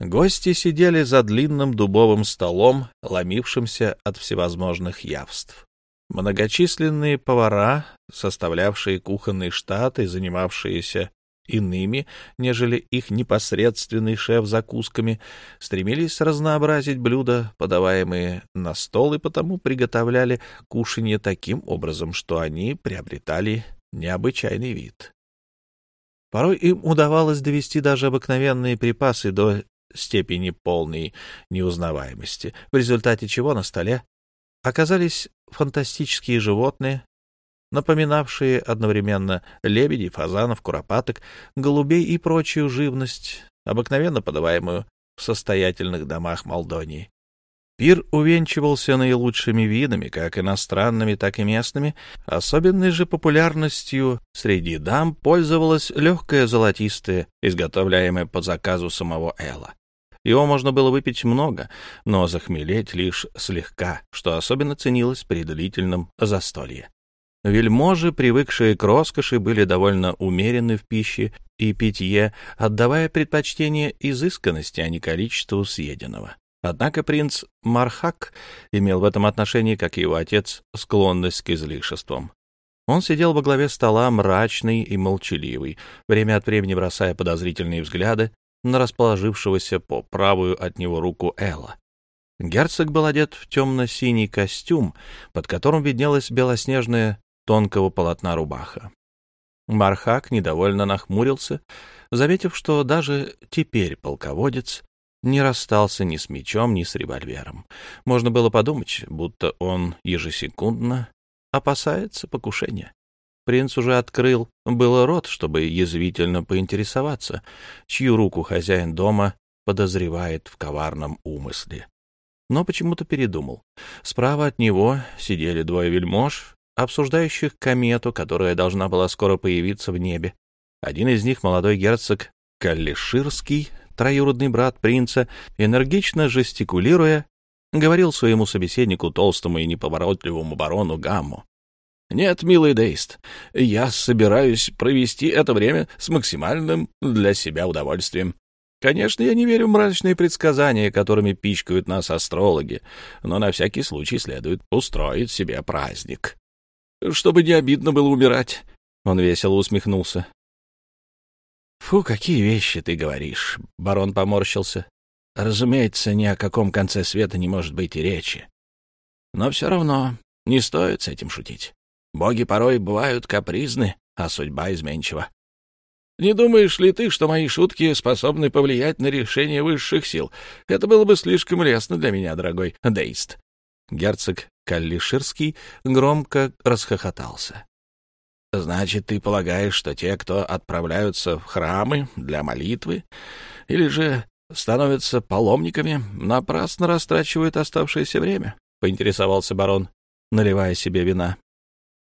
Гости сидели за длинным дубовым столом, ломившимся от всевозможных явств. Многочисленные повара, составлявшие кухонный штат и занимавшиеся иными, нежели их непосредственный шеф закусками, стремились разнообразить блюда, подаваемые на стол, и потому приготовляли кушанье таким образом, что они приобретали необычайный вид. Порой им удавалось довести даже обыкновенные припасы до степени полной неузнаваемости, в результате чего на столе оказались фантастические животные, напоминавшие одновременно лебедей, фазанов, куропаток, голубей и прочую живность, обыкновенно подаваемую в состоятельных домах Молдонии. Пир увенчивался наилучшими видами, как иностранными, так и местными. Особенной же популярностью среди дам пользовалась легкая золотистая, изготовляемая по заказу самого Элла. Его можно было выпить много, но захмелеть лишь слегка, что особенно ценилось при длительном застолье. Вельможи, привыкшие к роскоши, были довольно умерены в пище и питье, отдавая предпочтение изысканности, а не количеству съеденного. Однако принц Мархак имел в этом отношении, как и его отец, склонность к излишествам. Он сидел во главе стола, мрачный и молчаливый, время от времени бросая подозрительные взгляды на расположившегося по правую от него руку Элла. Герцог был одет в темно-синий костюм, под которым виднелась белоснежная тонкого полотна рубаха. Мархак недовольно нахмурился, заметив, что даже теперь полководец не расстался ни с мечом, ни с револьвером. Можно было подумать, будто он ежесекундно опасается покушения. Принц уже открыл было рот, чтобы язвительно поинтересоваться, чью руку хозяин дома подозревает в коварном умысле. Но почему-то передумал. Справа от него сидели двое вельмож, обсуждающих комету, которая должна была скоро появиться в небе. Один из них, молодой герцог Каллиширский, троюродный брат принца, энергично жестикулируя, говорил своему собеседнику, толстому и неповоротливому барону Гамму. Нет, милый Дейст, я собираюсь провести это время с максимальным для себя удовольствием. Конечно, я не верю в мрачные предсказания, которыми пичкают нас астрологи, но на всякий случай следует устроить себе праздник. Чтобы не обидно было умирать. Он весело усмехнулся. «Фу, какие вещи ты говоришь!» — барон поморщился. «Разумеется, ни о каком конце света не может быть и речи. Но все равно не стоит с этим шутить. Боги порой бывают капризны, а судьба изменчива. Не думаешь ли ты, что мои шутки способны повлиять на решение высших сил? Это было бы слишком лестно для меня, дорогой Дейст. Герцог Каллиширский громко расхохотался. Значит, ты полагаешь, что те, кто отправляются в храмы для молитвы, или же становятся паломниками, напрасно растрачивают оставшееся время? — поинтересовался барон, наливая себе вина.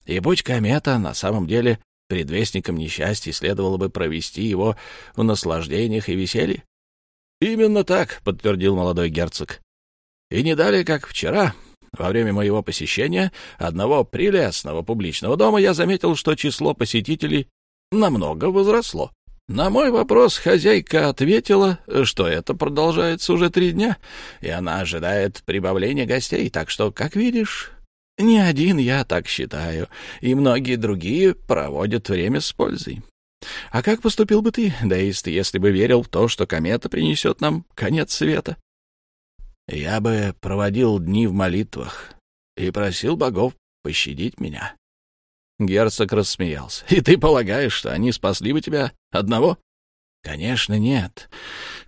И будь комета на самом деле предвестником несчастья, следовало бы провести его в наслаждениях и веселье. — Именно так, — подтвердил молодой герцог. — И не далее, как вчера, Во время моего посещения одного прелестного публичного дома я заметил, что число посетителей намного возросло. На мой вопрос хозяйка ответила, что это продолжается уже три дня, и она ожидает прибавления гостей, так что, как видишь, не один я так считаю, и многие другие проводят время с пользой. А как поступил бы ты, Дейст, если бы верил в то, что комета принесет нам конец света? Я бы проводил дни в молитвах и просил богов пощадить меня. Герцог рассмеялся. — И ты полагаешь, что они спасли бы тебя одного? — Конечно, нет.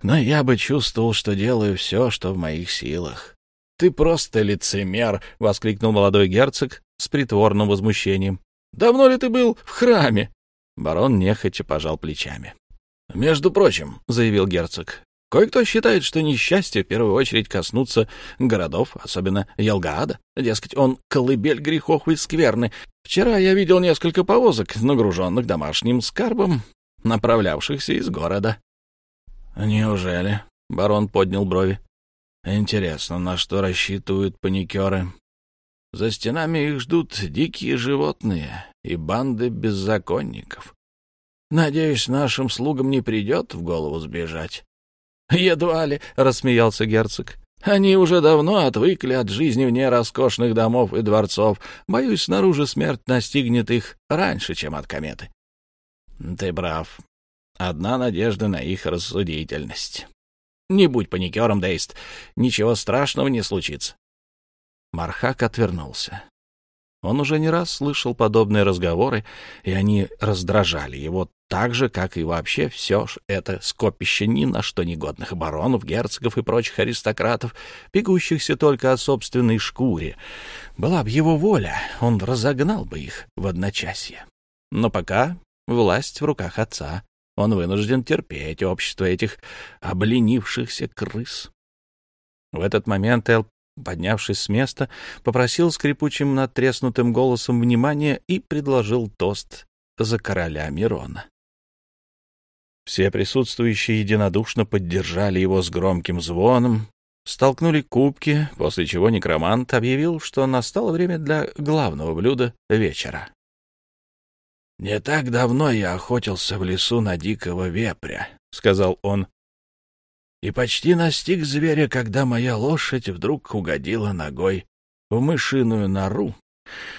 Но я бы чувствовал, что делаю все, что в моих силах. — Ты просто лицемер! — воскликнул молодой герцог с притворным возмущением. — Давно ли ты был в храме? Барон нехотя пожал плечами. — Между прочим, — заявил герцог, Кое-кто считает, что несчастье в первую очередь коснутся городов, особенно Елгаада. Дескать, он колыбель грехов и скверны. Вчера я видел несколько повозок, нагруженных домашним скарбом, направлявшихся из города. — Неужели? — барон поднял брови. — Интересно, на что рассчитывают паникеры? За стенами их ждут дикие животные и банды беззаконников. Надеюсь, нашим слугам не придет в голову сбежать. «Едва ли», — рассмеялся герцог. «Они уже давно отвыкли от жизни вне роскошных домов и дворцов. Боюсь, снаружи смерть настигнет их раньше, чем от кометы». «Ты прав. Одна надежда на их рассудительность. Не будь паникером, Дейст. Ничего страшного не случится». Мархак отвернулся. Он уже не раз слышал подобные разговоры, и они раздражали его так же, как и вообще все это скопище ни на что негодных баронов, герцогов и прочих аристократов, бегущихся только о собственной шкуре. Была бы его воля, он разогнал бы их в одночасье. Но пока власть в руках отца, он вынужден терпеть общество этих обленившихся крыс. В этот момент Эл, поднявшись с места, попросил скрипучим надтреснутым голосом внимания и предложил тост за короля Мирона. Все присутствующие единодушно поддержали его с громким звоном, столкнули кубки, после чего некромант объявил, что настало время для главного блюда вечера. «Не так давно я охотился в лесу на дикого вепря», — сказал он, — «и почти настиг зверя, когда моя лошадь вдруг угодила ногой в мышиную нору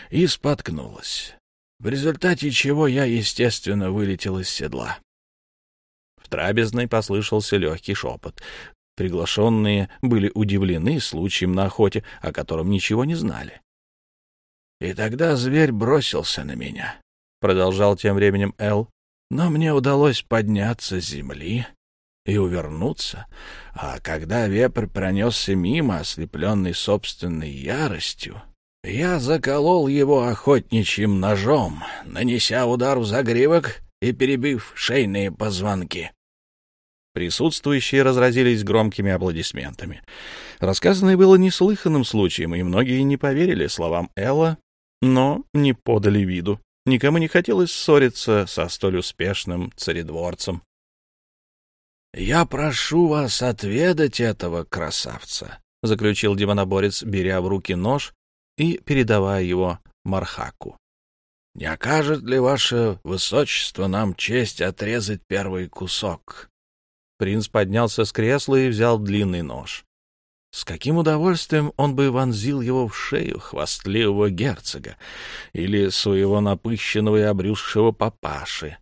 и споткнулась, в результате чего я, естественно, вылетел из седла трапезной послышался легкий шепот. Приглашенные были удивлены случаем на охоте, о котором ничего не знали. «И тогда зверь бросился на меня», — продолжал тем временем Эл. «Но мне удалось подняться с земли и увернуться, а когда вепрь пронесся мимо, ослепленный собственной яростью, я заколол его охотничьим ножом, нанеся удар в загривок и перебив шейные позвонки. Присутствующие разразились громкими аплодисментами. Рассказанное было неслыханным случаем, и многие не поверили словам Элла, но не подали виду. Никому не хотелось ссориться со столь успешным царедворцем. «Я прошу вас отведать этого красавца», — заключил демоноборец, беря в руки нож и передавая его Мархаку. «Не окажет ли ваше высочество нам честь отрезать первый кусок?» Принц поднялся с кресла и взял длинный нож. С каким удовольствием он бы вонзил его в шею хвастливого герцога или своего напыщенного и обрюзшего папаши.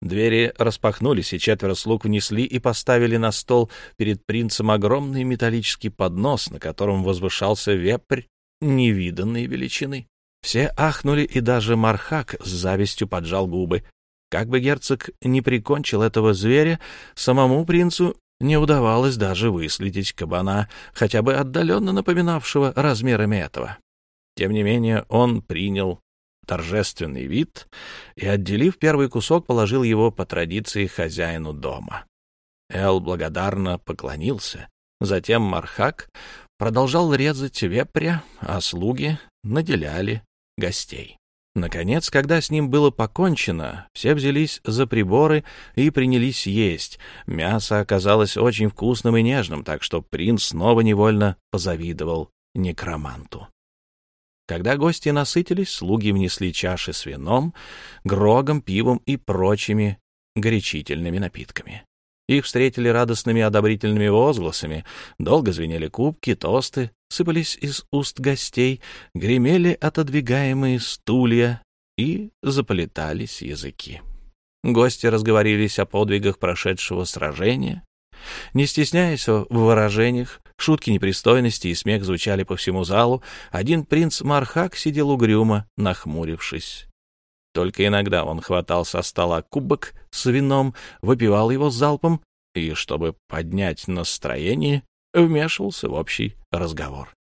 Двери распахнулись, и четверо слуг внесли и поставили на стол перед принцем огромный металлический поднос, на котором возвышался вепрь невиданной величины. Все ахнули, и даже Мархак с завистью поджал губы. Как бы герцог не прикончил этого зверя, самому принцу не удавалось даже выследить кабана, хотя бы отдаленно напоминавшего размерами этого. Тем не менее он принял торжественный вид и, отделив первый кусок, положил его по традиции хозяину дома. Эл благодарно поклонился. Затем Мархак продолжал резать вепря, а слуги наделяли гостей. Наконец, когда с ним было покончено, все взялись за приборы и принялись есть. Мясо оказалось очень вкусным и нежным, так что принц снова невольно позавидовал некроманту. Когда гости насытились, слуги внесли чаши с вином, грогом, пивом и прочими горячительными напитками. Их встретили радостными одобрительными возгласами, долго звенели кубки, тосты, сыпались из уст гостей, гремели отодвигаемые стулья и заполетались языки. Гости разговорились о подвигах прошедшего сражения. Не стесняясь в выражениях, шутки непристойности и смех звучали по всему залу. Один принц Мархак сидел угрюмо, нахмурившись. Только иногда он хватал со стола кубок с вином, выпивал его залпом и, чтобы поднять настроение, вмешивался в общий разговор.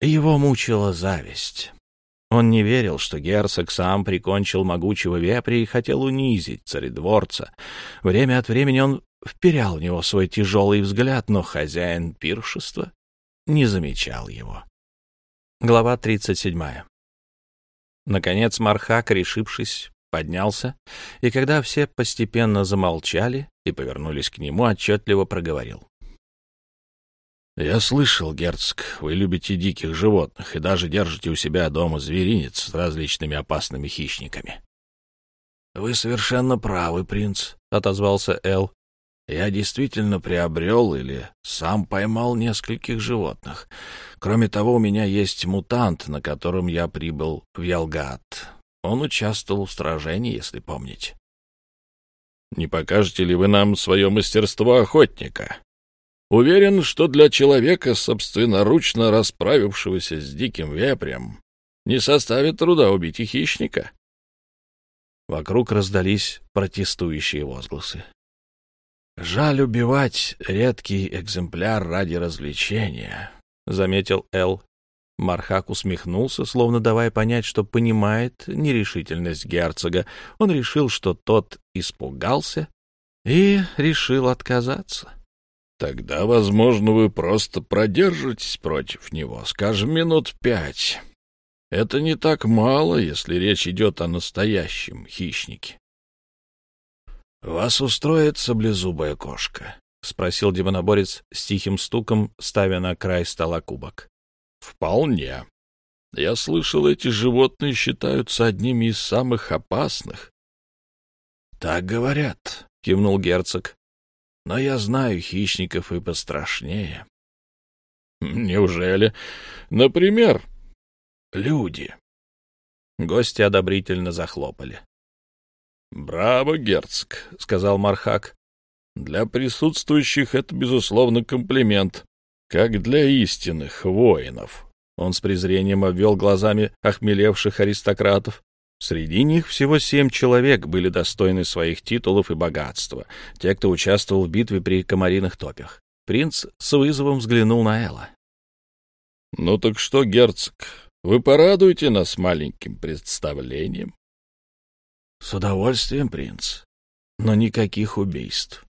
Его мучила зависть. Он не верил, что герцог сам прикончил могучего вепря и хотел унизить царедворца. Время от времени он вперял в него свой тяжелый взгляд, но хозяин пиршества не замечал его. Глава тридцать седьмая. Наконец Мархак, решившись, поднялся, и когда все постепенно замолчали и повернулись к нему, отчетливо проговорил. «Я слышал, герцог, вы любите диких животных и даже держите у себя дома зверинец с различными опасными хищниками». «Вы совершенно правы, принц», — отозвался Эл. Я действительно приобрел или сам поймал нескольких животных. Кроме того, у меня есть мутант, на котором я прибыл в Ялгат. Он участвовал в сражении, если помните. Не покажете ли вы нам свое мастерство охотника? Уверен, что для человека, собственноручно расправившегося с диким вепрем, не составит труда убить и хищника. Вокруг раздались протестующие возгласы. «Жаль убивать редкий экземпляр ради развлечения», — заметил Эл. Мархак усмехнулся, словно давая понять, что понимает нерешительность герцога. Он решил, что тот испугался и решил отказаться. «Тогда, возможно, вы просто продержитесь против него, скажем, минут пять. Это не так мало, если речь идет о настоящем хищнике. — Вас устроит саблезубая кошка? — спросил демоноборец с тихим стуком, ставя на край стола кубок. — Вполне. Я слышал, эти животные считаются одними из самых опасных. — Так говорят, — кивнул герцог. — Но я знаю хищников и пострашнее. — Неужели? Например? — Люди. Гости одобрительно захлопали. «Браво, герцог», — сказал Мархак. «Для присутствующих это, безусловно, комплимент, как для истинных воинов». Он с презрением обвел глазами охмелевших аристократов. Среди них всего семь человек были достойны своих титулов и богатства, те, кто участвовал в битве при комариных топях. Принц с вызовом взглянул на Элла. — Ну так что, герцог, вы порадуете нас маленьким представлением? — С удовольствием, принц. Но никаких убийств.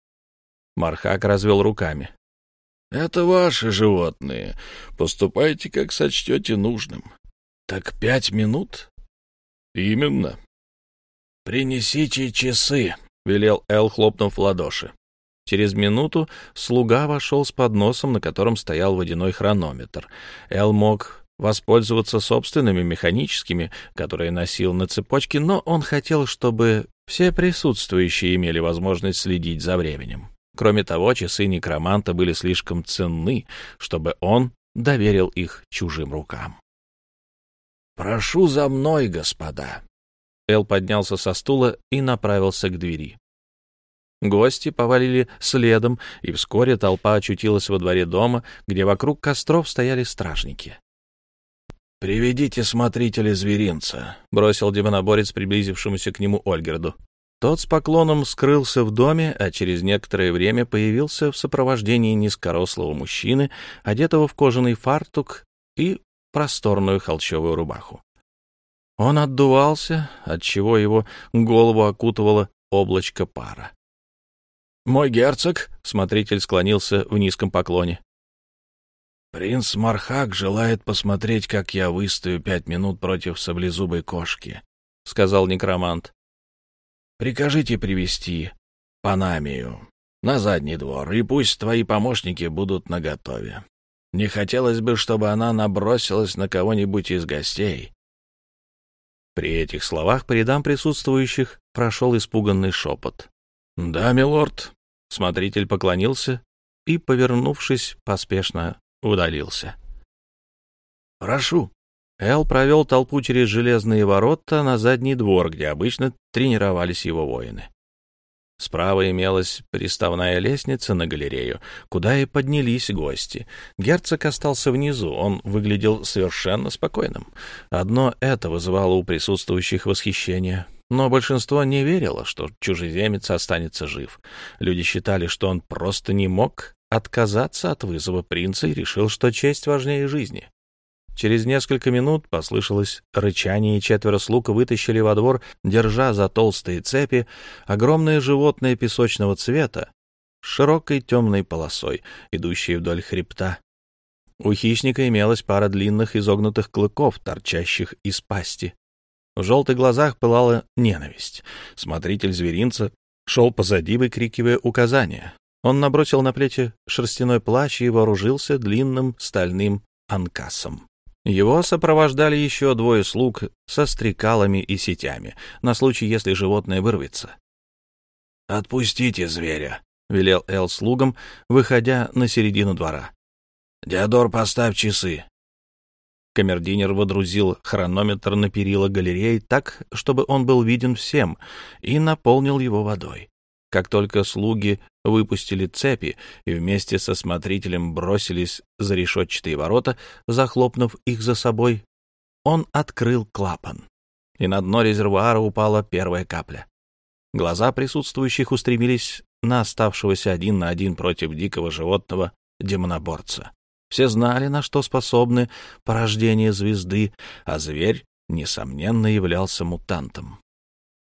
Мархак развел руками. — Это ваши животные. Поступайте, как сочтете нужным. — Так пять минут? — Именно. — Принесите часы, — велел Эл, хлопнув в ладоши. Через минуту слуга вошел с подносом, на котором стоял водяной хронометр. Эл мог воспользоваться собственными механическими, которые носил на цепочке, но он хотел, чтобы все присутствующие имели возможность следить за временем. Кроме того, часы некроманта были слишком ценны, чтобы он доверил их чужим рукам. «Прошу за мной, господа!» Эл поднялся со стула и направился к двери. Гости повалили следом, и вскоре толпа очутилась во дворе дома, где вокруг костров стояли стражники. «Приведите смотрителя зверинца», — бросил демоноборец приблизившемуся к нему Ольгерду. Тот с поклоном скрылся в доме, а через некоторое время появился в сопровождении низкорослого мужчины, одетого в кожаный фартук и просторную холщовую рубаху. Он отдувался, отчего его голову окутывало облачко пара. «Мой герцог», — смотритель склонился в низком поклоне, «Принц Мархак желает посмотреть, как я выстою пять минут против саблезубой кошки», — сказал некромант. «Прикажите привести Панамию на задний двор, и пусть твои помощники будут наготове. Не хотелось бы, чтобы она набросилась на кого-нибудь из гостей. При этих словах по рядам присутствующих прошел испуганный шепот. «Да, милорд». Смотритель поклонился и, повернувшись, поспешно удалился. «Прошу». Эл провел толпу через железные ворота на задний двор, где обычно тренировались его воины. Справа имелась приставная лестница на галерею, куда и поднялись гости. Герцог остался внизу, он выглядел совершенно спокойным. Одно это вызывало у присутствующих восхищение. Но большинство не верило, что чужеземец останется жив. Люди считали, что он просто не мог отказаться от вызова принца и решил, что честь важнее жизни. Через несколько минут послышалось рычание, и четверо слуг вытащили во двор, держа за толстые цепи, огромное животное песочного цвета с широкой темной полосой, идущей вдоль хребта. У хищника имелась пара длинных изогнутых клыков, торчащих из пасти. В желтых глазах пылала ненависть. Смотритель зверинца шел позади, выкрикивая указания. Он набросил на плечи шерстяной плащ и вооружился длинным стальным анкасом. Его сопровождали еще двое слуг со стрекалами и сетями, на случай, если животное вырвется. «Отпустите зверя», — велел Эл слугам, выходя на середину двора. «Диодор, поставь часы». Камердинер водрузил хронометр на перила галереи так, чтобы он был виден всем, и наполнил его водой. Как только слуги выпустили цепи и вместе со смотрителем бросились за решетчатые ворота, захлопнув их за собой, он открыл клапан, и на дно резервуара упала первая капля. Глаза присутствующих устремились на оставшегося один на один против дикого животного демоноборца. Все знали, на что способны порождения звезды, а зверь, несомненно, являлся мутантом.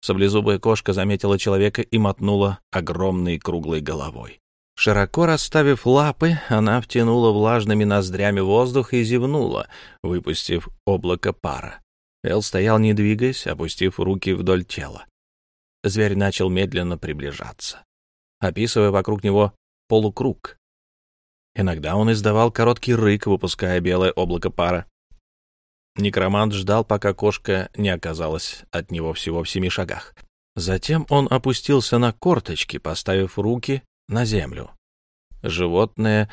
Саблезубая кошка заметила человека и мотнула огромной круглой головой. Широко расставив лапы, она втянула влажными ноздрями воздух и зевнула, выпустив облако пара. Эл стоял, не двигаясь, опустив руки вдоль тела. Зверь начал медленно приближаться, описывая вокруг него полукруг. Иногда он издавал короткий рык, выпуская белое облако пара. Некромант ждал, пока кошка не оказалась от него всего в семи шагах. Затем он опустился на корточки, поставив руки на землю. Животное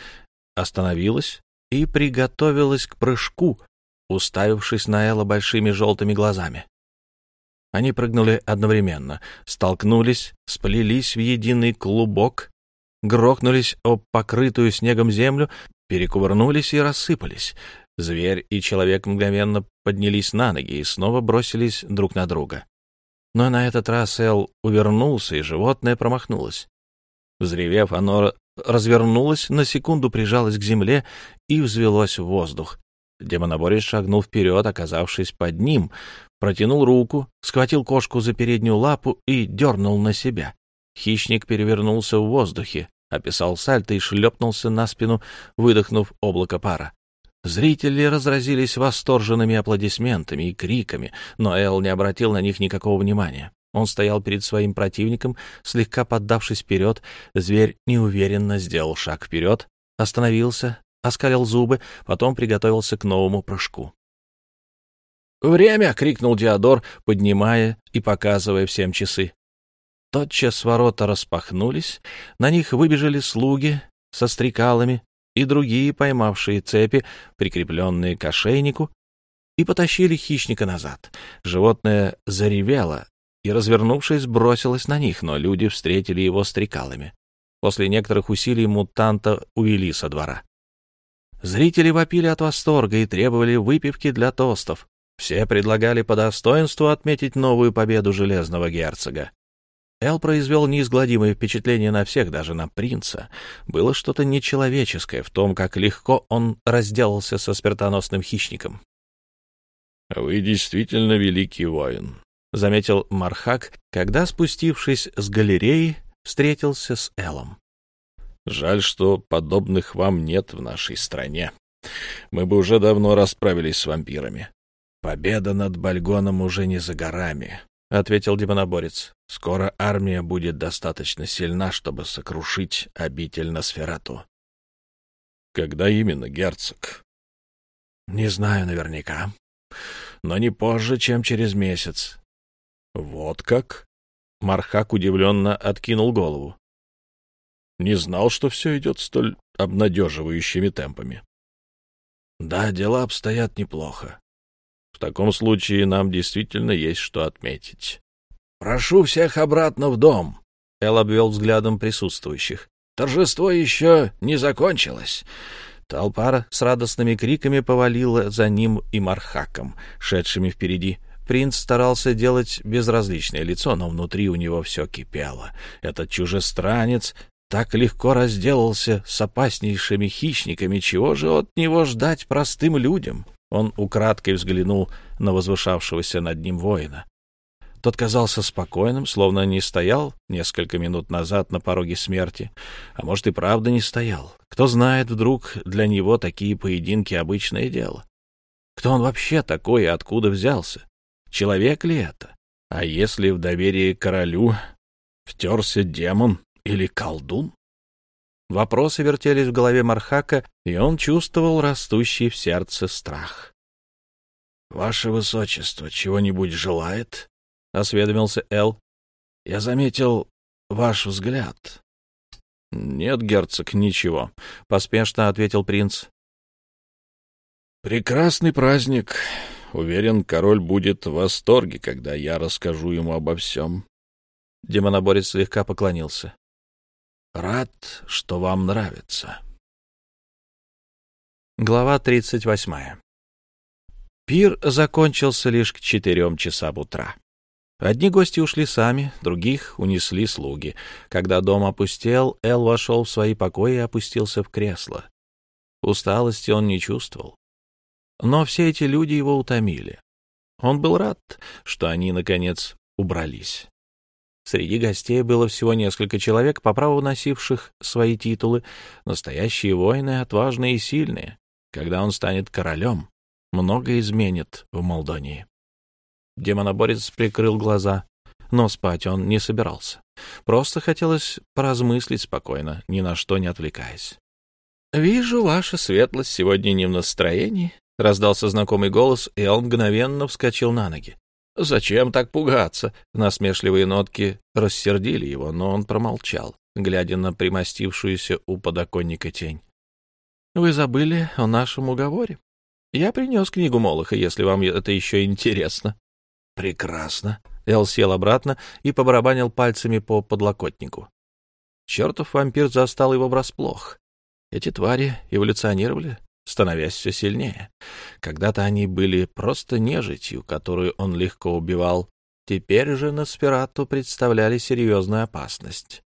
остановилось и приготовилось к прыжку, уставившись на Элла большими желтыми глазами. Они прыгнули одновременно, столкнулись, сплелись в единый клубок, грохнулись об покрытую снегом землю, перекувырнулись и рассыпались. Зверь и человек мгновенно поднялись на ноги и снова бросились друг на друга. Но на этот раз Эл увернулся, и животное промахнулось. Взревев, оно развернулось, на секунду прижалось к земле и взвелось в воздух. Демоноборец шагнул вперед, оказавшись под ним, протянул руку, схватил кошку за переднюю лапу и дернул на себя. Хищник перевернулся в воздухе, описал сальто и шлепнулся на спину, выдохнув облако пара. Зрители разразились восторженными аплодисментами и криками, но Эл не обратил на них никакого внимания. Он стоял перед своим противником, слегка поддавшись вперед. Зверь неуверенно сделал шаг вперед, остановился, оскалил зубы, потом приготовился к новому прыжку. «Время!» — крикнул Диодор, поднимая и показывая всем часы. Тотчас ворота распахнулись, на них выбежали слуги со стрекалами, и другие, поймавшие цепи, прикрепленные к ошейнику, и потащили хищника назад. Животное заревело и, развернувшись, бросилось на них, но люди встретили его стрекалами. После некоторых усилий мутанта увели со двора. Зрители вопили от восторга и требовали выпивки для тостов. Все предлагали по достоинству отметить новую победу железного герцога. Эл произвел неизгладимое впечатление на всех, даже на принца. Было что-то нечеловеческое в том, как легко он разделался со смертоносным хищником. — Вы действительно великий воин, — заметил Мархак, когда, спустившись с галереи, встретился с Элом. — Жаль, что подобных вам нет в нашей стране. Мы бы уже давно расправились с вампирами. Победа над Бальгоном уже не за горами. — ответил демоноборец. — Скоро армия будет достаточно сильна, чтобы сокрушить обитель Носферату. Когда именно, герцог? Не знаю наверняка, но не позже, чем через месяц. Вот как? Мархак удивленно откинул голову. Не знал, что все идет столь обнадеживающими темпами. Да, дела обстоят неплохо. В таком случае нам действительно есть что отметить. Прошу всех обратно в дом. Эл обвел взглядом присутствующих. Торжество еще не закончилось. Толпа с радостными криками повалила за ним и Мархаком, шедшими впереди. Принц старался делать безразличное лицо, но внутри у него все кипело. Этот чужестранец так легко разделался с опаснейшими хищниками, чего же от него ждать простым людям? Он украдкой взглянул на возвышавшегося над ним воина. Тот казался спокойным, словно не стоял несколько минут назад на пороге смерти. А может, и правда не стоял. Кто знает, вдруг для него такие поединки — обычное дело. Кто он вообще такой и откуда взялся? Человек ли это? А если в доверии королю втерся демон или колдун? Вопросы вертелись в голове Мархака, и он чувствовал растущий в сердце страх. — Ваше Высочество чего-нибудь желает? — осведомился Эл. — Я заметил ваш взгляд. — Нет, герцог, ничего, — поспешно ответил принц. — Прекрасный праздник. Уверен, король будет в восторге, когда я расскажу ему обо всем. Демоноборец слегка поклонился. — Рад, что вам нравится. Глава тридцать восьмая. Пир закончился лишь к четырем часам утра. Одни гости ушли сами, других унесли слуги. Когда дом опустел, Эл вошел в свои покои и опустился в кресло. Усталости он не чувствовал. Но все эти люди его утомили. Он был рад, что они, наконец, убрались. Среди гостей было всего несколько человек, по праву носивших свои титулы, настоящие воины, отважные и сильные. Когда он станет королем, многое изменит в Молдонии. Демоноборец прикрыл глаза, но спать он не собирался. Просто хотелось поразмыслить спокойно, ни на что не отвлекаясь. — Вижу, ваша светлость сегодня не в настроении, — раздался знакомый голос, и он мгновенно вскочил на ноги. — Зачем так пугаться? Насмешливые нотки рассердили его, но он промолчал, глядя на примостившуюся у подоконника тень. — Вы забыли о нашем уговоре? Я принес книгу Молоха, если вам это еще интересно. Прекрасно. Эл сел обратно и побарабанил пальцами по подлокотнику. Чертов вампир застал его врасплох. Эти твари эволюционировали, становясь все сильнее. Когда-то они были просто нежитью, которую он легко убивал. Теперь же на Спирату представляли серьезную опасность.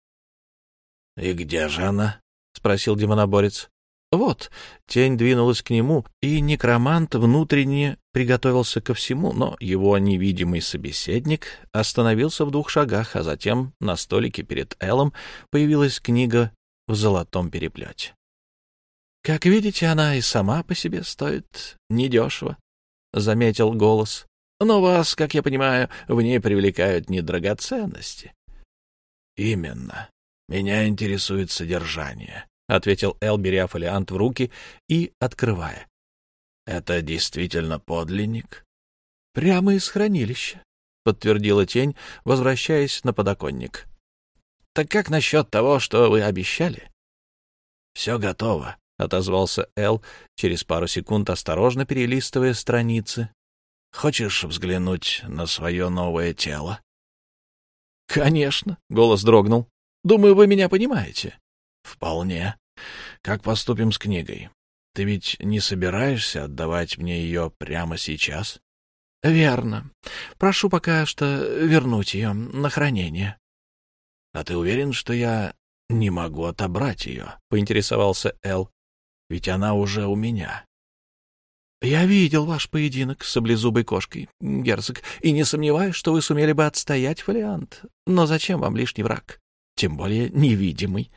— И где же она? — спросил демоноборец. Вот, тень двинулась к нему, и некромант внутренне приготовился ко всему, но его невидимый собеседник остановился в двух шагах, а затем на столике перед Эллом появилась книга в золотом переплете. «Как видите, она и сама по себе стоит недешево», — заметил голос. «Но вас, как я понимаю, в ней привлекают не драгоценности». «Именно. Меня интересует содержание», — ответил Эл, беря фолиант в руки и открывая. — Это действительно подлинник? — Прямо из хранилища, — подтвердила тень, возвращаясь на подоконник. — Так как насчет того, что вы обещали? — Все готово, — отозвался Эл, через пару секунд осторожно перелистывая страницы. — Хочешь взглянуть на свое новое тело? — Конечно, — голос дрогнул. — Думаю, вы меня понимаете. Вполне. Как поступим с книгой? Ты ведь не собираешься отдавать мне ее прямо сейчас? Верно. Прошу пока что вернуть ее на хранение. А ты уверен, что я не могу отобрать ее? Поинтересовался Эл. Ведь она уже у меня. Я видел ваш поединок с саблезубой кошкой, герцог, и не сомневаюсь, что вы сумели бы отстоять фолиант. Но зачем вам лишний враг? тем более невидимый.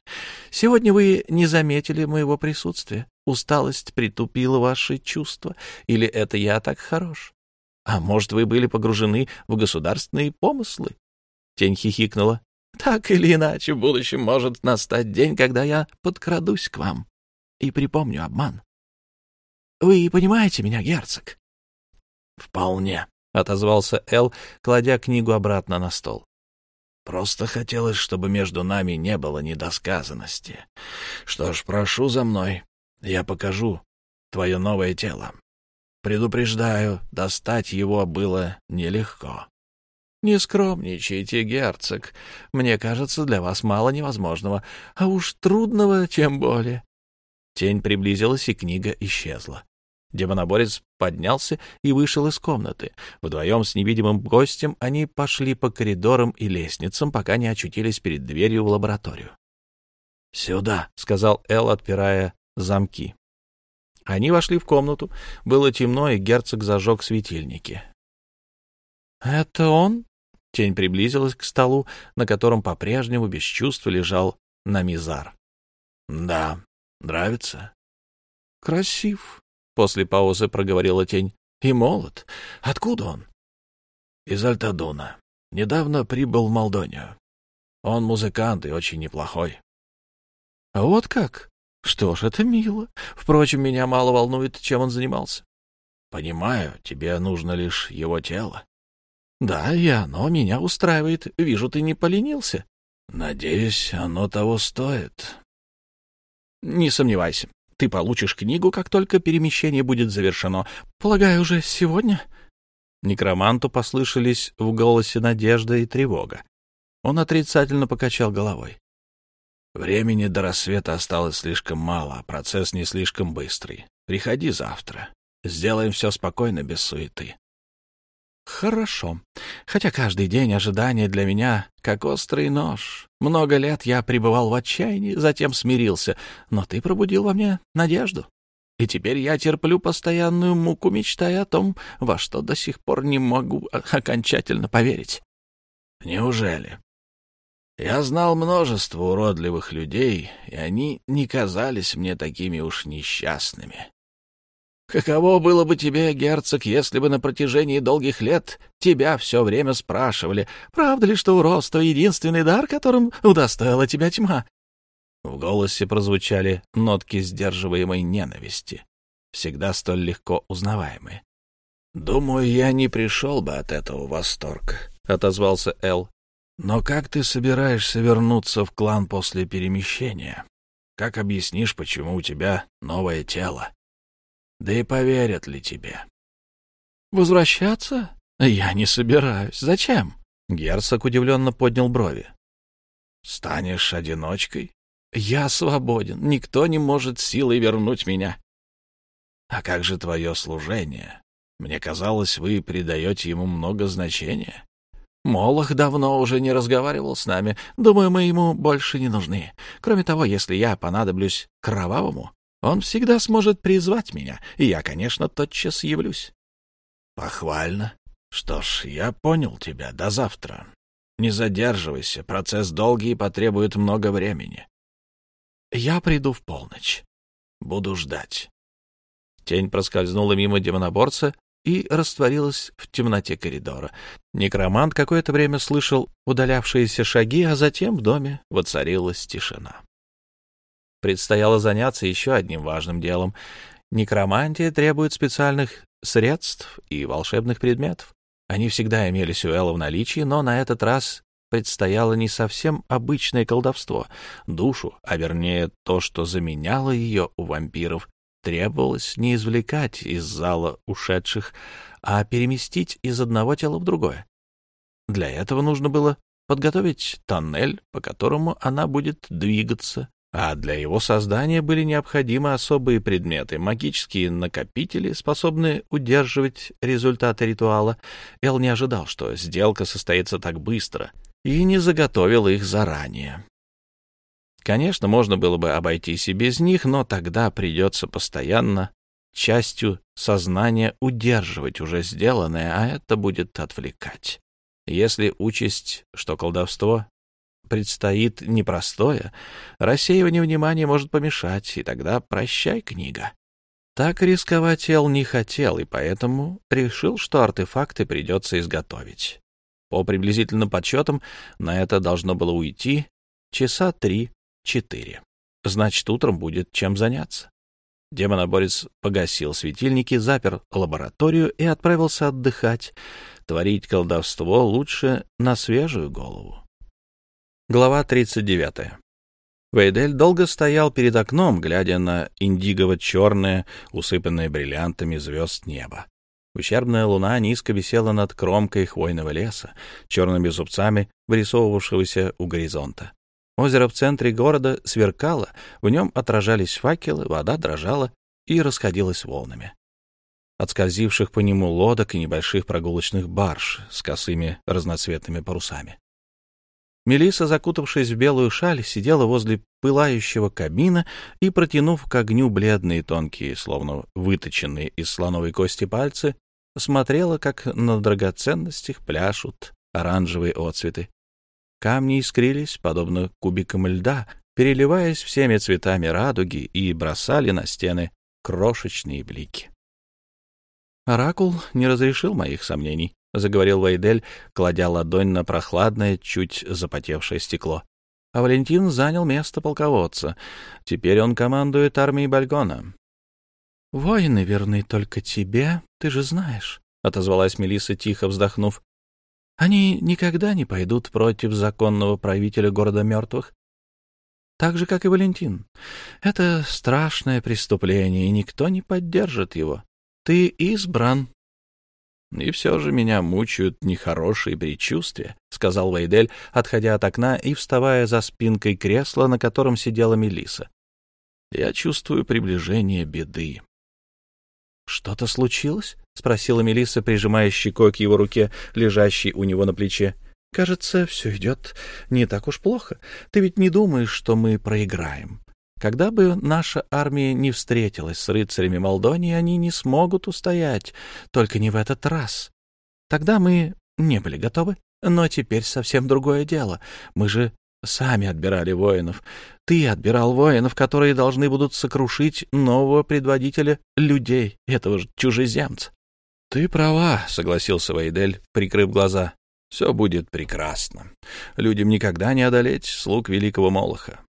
Сегодня вы не заметили моего присутствия. Усталость притупила ваши чувства. Или это я так хорош? А может, вы были погружены в государственные помыслы? Тень хихикнула. Так или иначе, в будущем может настать день, когда я подкрадусь к вам. И припомню обман. Вы понимаете меня, герцог? — Вполне, — отозвался Эл, кладя книгу обратно на стол. — Просто хотелось, чтобы между нами не было недосказанности. Что ж, прошу за мной. Я покажу твое новое тело. Предупреждаю, достать его было нелегко. — Не скромничайте, герцог. Мне кажется, для вас мало невозможного, а уж трудного тем более. Тень приблизилась, и книга исчезла. Демоноборец поднялся и вышел из комнаты. Вдвоем с невидимым гостем они пошли по коридорам и лестницам, пока не очутились перед дверью в лабораторию. «Сюда», — сказал Эл, отпирая замки. Они вошли в комнату. Было темно, и герцог зажег светильники. «Это он?» Тень приблизилась к столу, на котором по-прежнему без чувства лежал Намизар. «Да, нравится?» «Красив», — после паузы проговорила тень. «И молод. Откуда он?» «Из Альтадуна. Недавно прибыл в Молдонию. Он музыкант и очень неплохой». «А вот как? Что ж, это мило. Впрочем, меня мало волнует, чем он занимался». «Понимаю, тебе нужно лишь его тело». Да, и оно меня устраивает. Вижу, ты не поленился. Надеюсь, оно того стоит. Не сомневайся. Ты получишь книгу, как только перемещение будет завершено. Полагаю, уже сегодня? Некроманту послышались в голосе надежда и тревога. Он отрицательно покачал головой. Времени до рассвета осталось слишком мало, а процесс не слишком быстрый. Приходи завтра. Сделаем все спокойно, без суеты. Хорошо. Хотя каждый день ожидания для меня как острый нож. Много лет я пребывал в отчаянии, затем смирился, но ты пробудил во мне надежду. И теперь я терплю постоянную муку, мечтая о том, во что до сих пор не могу окончательно поверить. Неужели? Я знал множество уродливых людей, и они не казались мне такими уж несчастными. Каково было бы тебе, герцог, если бы на протяжении долгих лет тебя все время спрашивали, правда ли, что уродство — единственный дар, которым удостоила тебя тьма? В голосе прозвучали нотки сдерживаемой ненависти, всегда столь легко узнаваемые. «Думаю, я не пришел бы от этого в восторг», — отозвался Эл. «Но как ты собираешься вернуться в клан после перемещения? Как объяснишь, почему у тебя новое тело?» Да и поверят ли тебе? Возвращаться? Я не собираюсь. Зачем? Герцог удивленно поднял брови. Станешь одиночкой? Я свободен. Никто не может силой вернуть меня. А как же твое служение? Мне казалось, вы придаете ему много значения. Молох давно уже не разговаривал с нами. Думаю, мы ему больше не нужны. Кроме того, если я понадоблюсь кровавому, он всегда сможет призвать меня, и я, конечно, тотчас явлюсь. — Похвально. Что ж, я понял тебя. До завтра. Не задерживайся, процесс долгий и потребует много времени. — Я приду в полночь. Буду ждать. Тень проскользнула мимо демоноборца и растворилась в темноте коридора. Некромант какое-то время слышал удалявшиеся шаги, а затем в доме воцарилась тишина предстояло заняться еще одним важным делом. Некромантия требует специальных средств и волшебных предметов. Они всегда имелись у Элла в наличии, но на этот раз предстояло не совсем обычное колдовство. Душу, а вернее то, что заменяло ее у вампиров, требовалось не извлекать из зала ушедших, а переместить из одного тела в другое. Для этого нужно было подготовить тоннель, по которому она будет двигаться, а для его создания были необходимы особые предметы, магические накопители, способные удерживать результаты ритуала. Эл не ожидал, что сделка состоится так быстро, и не заготовил их заранее. Конечно, можно было бы обойтись и без них, но тогда придется постоянно частью сознания удерживать уже сделанное, а это будет отвлекать. Если учесть, что колдовство предстоит непростое, рассеивание внимания может помешать, и тогда прощай, книга. Так рисковать Эл не хотел, и поэтому решил, что артефакты придется изготовить. По приблизительным подсчетам, на это должно было уйти часа три-четыре. значит, утром будет чем заняться. Демоноборец погасил светильники, запер лабораторию и отправился отдыхать. Творить колдовство лучше на свежую голову. Глава 39. Вейдель долго стоял перед окном, глядя на индигово-черное, усыпанное бриллиантами звезд небо. Ущербная луна низко висела над кромкой хвойного леса, черными зубцами вырисовывавшегося у горизонта. Озеро в центре города сверкало, в нем отражались факелы, вода дрожала и расходилась волнами. От скользивших по нему лодок и небольших прогулочных барж с косыми разноцветными парусами. Мелиса, закутавшись в белую шаль, сидела возле пылающего камина и, протянув к огню бледные тонкие, словно выточенные из слоновой кости пальцы, смотрела, как на драгоценностях пляшут оранжевые отцветы. Камни искрились, подобно кубикам льда, переливаясь всеми цветами радуги и бросали на стены крошечные блики. Оракул не разрешил моих сомнений, — заговорил Вейдель, кладя ладонь на прохладное, чуть запотевшее стекло. А Валентин занял место полководца. Теперь он командует армией Бальгона. — Воины верны только тебе, ты же знаешь, — отозвалась Мелисса, тихо вздохнув. Они никогда не пойдут против законного правителя города мертвых. Так же, как и Валентин. Это страшное преступление, и никто не поддержит его. Ты избран. — И все же меня мучают нехорошие предчувствия, — сказал Вейдель, отходя от окна и вставая за спинкой кресла, на котором сидела Мелиса. Я чувствую приближение беды. — Что-то случилось? — спросила Мелисса, прижимая щекой к его руке, лежащей у него на плече. — Кажется, все идет не так уж плохо. Ты ведь не думаешь, что мы проиграем. Когда бы наша армия не встретилась с рыцарями Молдонии, они не смогут устоять, только не в этот раз. Тогда мы не были готовы, но теперь совсем другое дело. Мы же сами отбирали воинов. Ты отбирал воинов, которые должны будут сокрушить нового предводителя людей, этого же чужеземца. — Ты права, — согласился Вейдель, прикрыв глаза. — Все будет прекрасно. Людям никогда не одолеть слуг великого Молоха.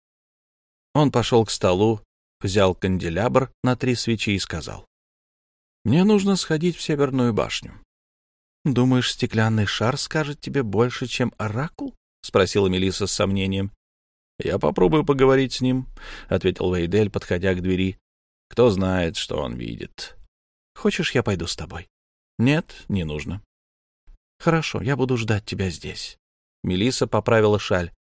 Он пошел к столу, взял канделябр на три свечи и сказал. — Мне нужно сходить в Северную башню. — Думаешь, стеклянный шар скажет тебе больше, чем оракул? — спросила Мелисса с сомнением. — Я попробую поговорить с ним, — ответил Вейдель, подходя к двери. — Кто знает, что он видит. — Хочешь, я пойду с тобой? — Нет, не нужно. — Хорошо, я буду ждать тебя здесь. Мелисса поправила шаль.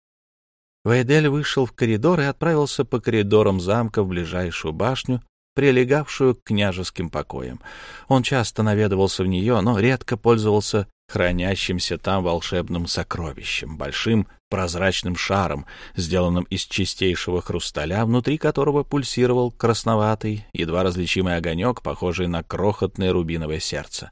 Вейдель вышел в коридор и отправился по коридорам замка в ближайшую башню, прилегавшую к княжеским покоям. Он часто наведывался в нее, но редко пользовался хранящимся там волшебным сокровищем, большим прозрачным шаром, сделанным из чистейшего хрусталя, внутри которого пульсировал красноватый, едва различимый огонек, похожий на крохотное рубиновое сердце.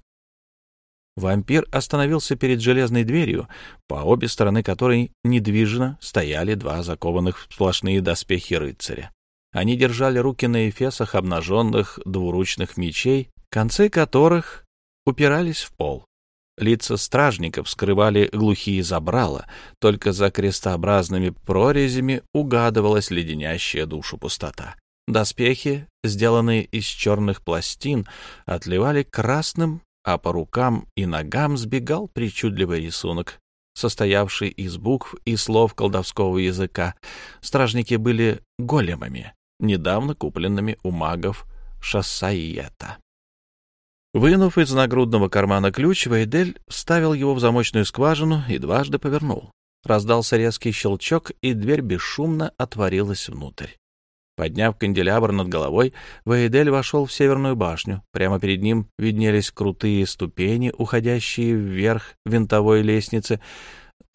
Вампир остановился перед железной дверью, по обе стороны которой недвижно стояли два закованных в сплошные доспехи рыцаря. Они держали руки на эфесах обнаженных двуручных мечей, концы которых упирались в пол. Лица стражников скрывали глухие забрала, только за крестообразными прорезями угадывалась леденящая душу пустота. Доспехи, сделанные из черных пластин, отливали красным, а по рукам и ногам сбегал причудливый рисунок, состоявший из букв и слов колдовского языка. Стражники были големами, недавно купленными у магов Шассаиета. Вынув из нагрудного кармана ключ, Вейдель вставил его в замочную скважину и дважды повернул. Раздался резкий щелчок, и дверь бесшумно отворилась внутрь. Подняв канделябр над головой, Вейдель вошел в северную башню. Прямо перед ним виднелись крутые ступени, уходящие вверх винтовой лестницы.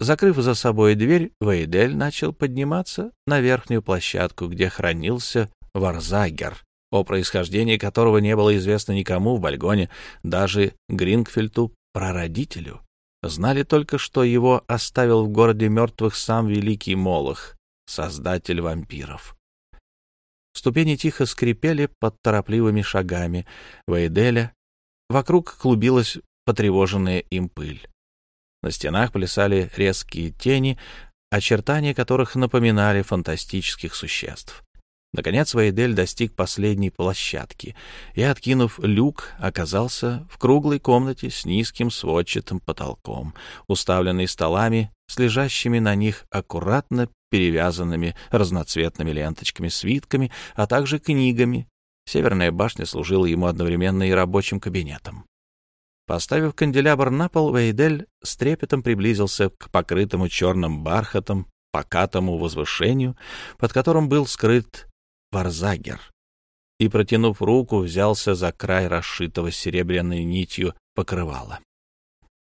Закрыв за собой дверь, Вейдель начал подниматься на верхнюю площадку, где хранился Варзагер, о происхождении которого не было известно никому в Бальгоне, даже Грингфельту, прародителю. Знали только, что его оставил в городе мертвых сам великий Молох, создатель вампиров. Ступени тихо скрипели под торопливыми шагами Вейделя. Вокруг клубилась потревоженная им пыль. На стенах плясали резкие тени, очертания которых напоминали фантастических существ. Наконец Вейдель достиг последней площадки и, откинув люк, оказался в круглой комнате с низким сводчатым потолком, уставленной столами с лежащими на них аккуратно перевязанными разноцветными ленточками-свитками, а также книгами. Северная башня служила ему одновременно и рабочим кабинетом. Поставив канделябр на пол, Вейдель с трепетом приблизился к покрытому черным бархатом покатому возвышению, под которым был скрыт Варзагер, и, протянув руку, взялся за край расшитого серебряной нитью покрывала.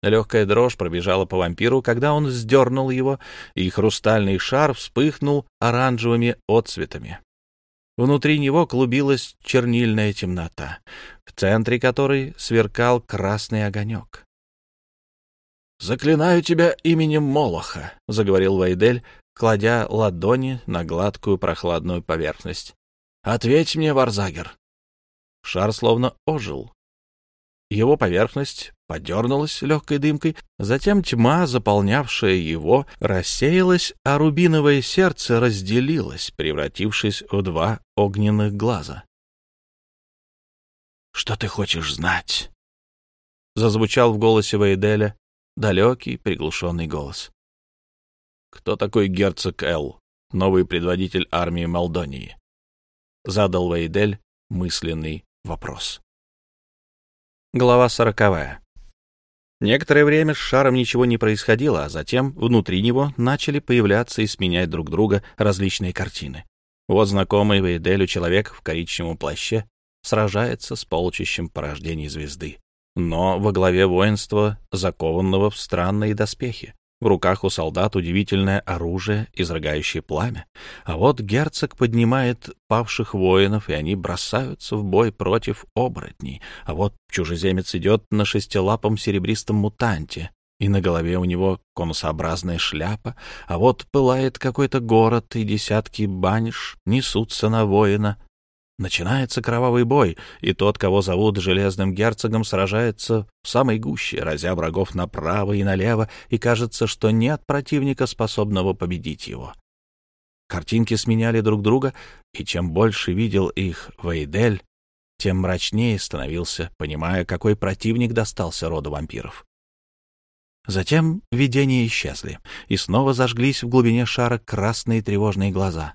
Легкая дрожь пробежала по вампиру, когда он сдернул его, и хрустальный шар вспыхнул оранжевыми отцветами. Внутри него клубилась чернильная темнота, в центре которой сверкал красный огонек. «Заклинаю тебя именем Молоха», — заговорил Вайдель, кладя ладони на гладкую прохладную поверхность. «Ответь мне, Варзагер!» Шар словно ожил. Его поверхность подернулась легкой дымкой, затем тьма, заполнявшая его, рассеялась, а рубиновое сердце разделилось, превратившись в два огненных глаза. «Что ты хочешь знать?» Зазвучал в голосе Вейделя далекий, приглушенный голос. «Кто такой герцог Эл, новый предводитель армии Молдонии?» Задал Вейдель мысленный вопрос. Глава сороковая. Некоторое время с шаром ничего не происходило, а затем внутри него начали появляться и сменять друг друга различные картины. Вот знакомый Вейделю человек в коричневом плаще сражается с полчищем порождений звезды но во главе воинства, закованного в странные доспехи. В руках у солдат удивительное оружие, изрыгающее пламя. А вот герцог поднимает павших воинов, и они бросаются в бой против оборотней. А вот чужеземец идет на шестилапом серебристом мутанте, и на голове у него конусообразная шляпа, а вот пылает какой-то город, и десятки баниш несутся на воина, Начинается кровавый бой, и тот, кого зовут Железным Герцогом, сражается в самой гуще, разя врагов направо и налево, и кажется, что нет противника, способного победить его. Картинки сменяли друг друга, и чем больше видел их Вейдель, тем мрачнее становился, понимая, какой противник достался роду вампиров. Затем видения исчезли, и снова зажглись в глубине шара красные тревожные глаза.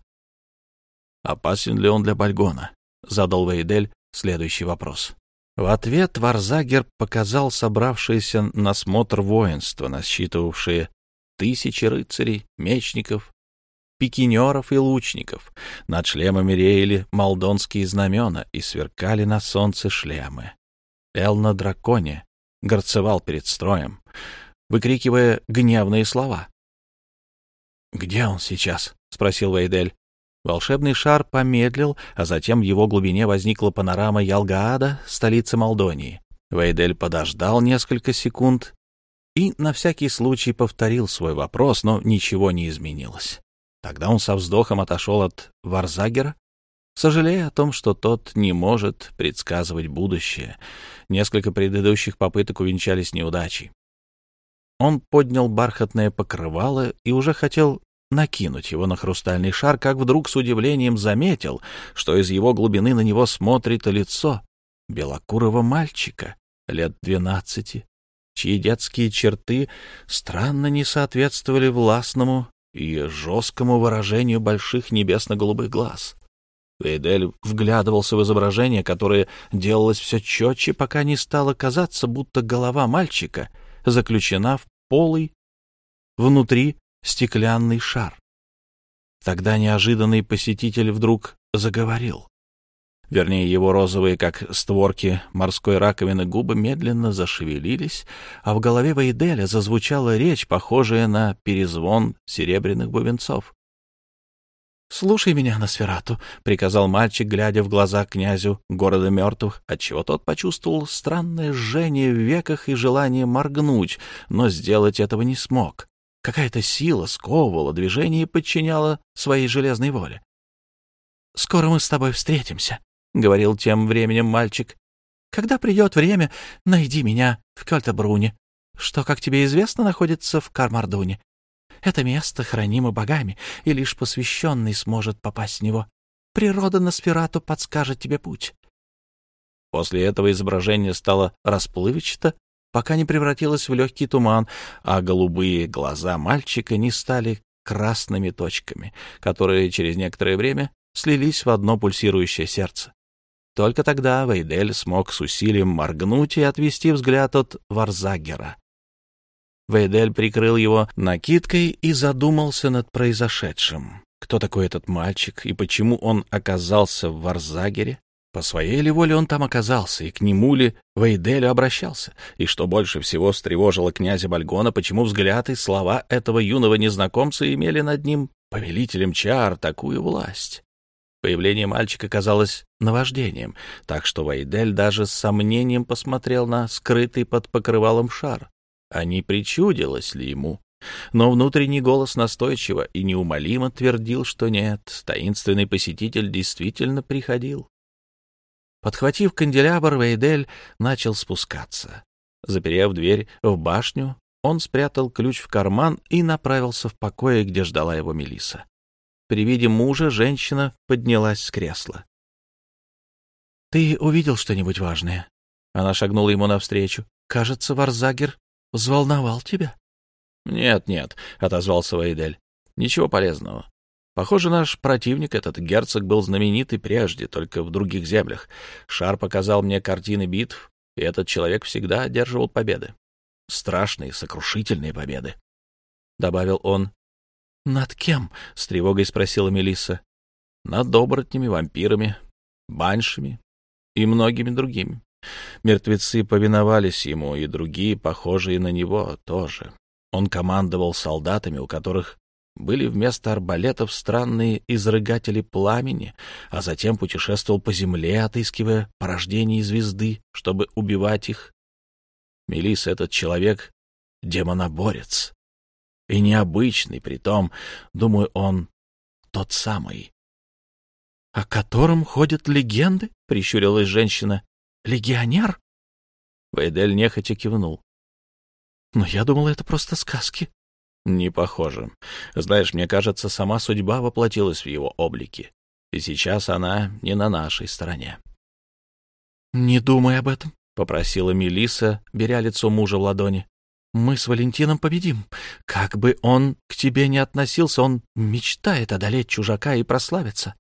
«Опасен ли он для Бальгона?» — задал Вейдель следующий вопрос. В ответ Варзагер показал собравшееся на смотр воинство, насчитывавшее тысячи рыцарей, мечников, пикинеров и лучников. Над шлемами реяли молдонские знамена и сверкали на солнце шлемы. Эл на драконе горцевал перед строем, выкрикивая гневные слова. «Где он сейчас?» — спросил Вейдель. Волшебный шар помедлил, а затем в его глубине возникла панорама Ялгаада, столицы Молдонии. Вейдель подождал несколько секунд и на всякий случай повторил свой вопрос, но ничего не изменилось. Тогда он со вздохом отошел от Варзагера, сожалея о том, что тот не может предсказывать будущее. Несколько предыдущих попыток увенчались неудачей. Он поднял бархатное покрывало и уже хотел накинуть его на хрустальный шар, как вдруг с удивлением заметил, что из его глубины на него смотрит лицо белокурого мальчика лет двенадцати, чьи детские черты странно не соответствовали властному и жесткому выражению больших небесно-голубых глаз. Вейдель вглядывался в изображение, которое делалось все четче, пока не стало казаться, будто голова мальчика заключена в полый внутри стеклянный шар. Тогда неожиданный посетитель вдруг заговорил. Вернее, его розовые, как створки морской раковины, губы медленно зашевелились, а в голове Вейделя зазвучала речь, похожая на перезвон серебряных бубенцов. «Слушай меня, Носферату», — приказал мальчик, глядя в глаза князю города мертвых, отчего тот почувствовал странное жжение в веках и желание моргнуть, но сделать этого не смог. Какая-то сила сковывала движение и подчиняла своей железной воле. «Скоро мы с тобой встретимся», — говорил тем временем мальчик. «Когда придет время, найди меня в Кёльтебруне, что, как тебе известно, находится в Кармардуне. Это место хранимо богами, и лишь посвященный сможет попасть в него. Природа на сферату подскажет тебе путь. После этого изображение стало расплывчато, пока не превратилось в легкий туман, а голубые глаза мальчика не стали красными точками, которые через некоторое время слились в одно пульсирующее сердце. Только тогда Вейдель смог с усилием моргнуть и отвести взгляд от Варзагера. Вейдель прикрыл его накидкой и задумался над произошедшим. Кто такой этот мальчик и почему он оказался в Варзагере? По своей ли воле он там оказался, и к нему ли Вейделю обращался? И что больше всего встревожило князя Бальгона, почему взгляд и слова этого юного незнакомца имели над ним, повелителем чар, такую власть? Появление мальчика казалось наваждением, так что Вейдель даже с сомнением посмотрел на скрытый под покрывалом шар. А не причудилось ли ему? Но внутренний голос настойчиво и неумолимо твердил, что нет, таинственный посетитель действительно приходил. Подхватив канделябр, Вейдель начал спускаться. Заперев дверь в башню, он спрятал ключ в карман и направился в покое, где ждала его Мелиса. При виде мужа женщина поднялась с кресла. «Ты увидел что-нибудь важное?» Она шагнула ему навстречу. «Кажется, Варзагер взволновал тебя». «Нет, нет», — отозвался Вейдель. «Ничего полезного. Похоже, наш противник, этот герцог, был знаменитый прежде, только в других землях. Шар показал мне картины битв, и этот человек всегда одерживал победы. Страшные, сокрушительные победы. Добавил он. «Над кем?» — с тревогой спросила Мелисса. «Над оборотнями, вампирами, баншами и многими другими. Мертвецы повиновались ему, и другие, похожие на него, тоже. Он командовал солдатами, у которых были вместо арбалетов странные изрыгатели пламени, а затем путешествовал по земле, отыскивая порождение звезды, чтобы убивать их. Мелис этот человек — демоноборец. И необычный, притом, думаю, он тот самый. — О котором ходят легенды? — прищурилась женщина. — Легионер? Вейдель нехотя кивнул. — Но я думала, это просто сказки. Не похоже. Знаешь, мне кажется, сама судьба воплотилась в его облике. И сейчас она не на нашей стороне. Не думай об этом, попросила Мелиса, беря лицо мужа в ладони. Мы с Валентином победим. Как бы он к тебе не относился, он мечтает одолеть чужака и прославиться.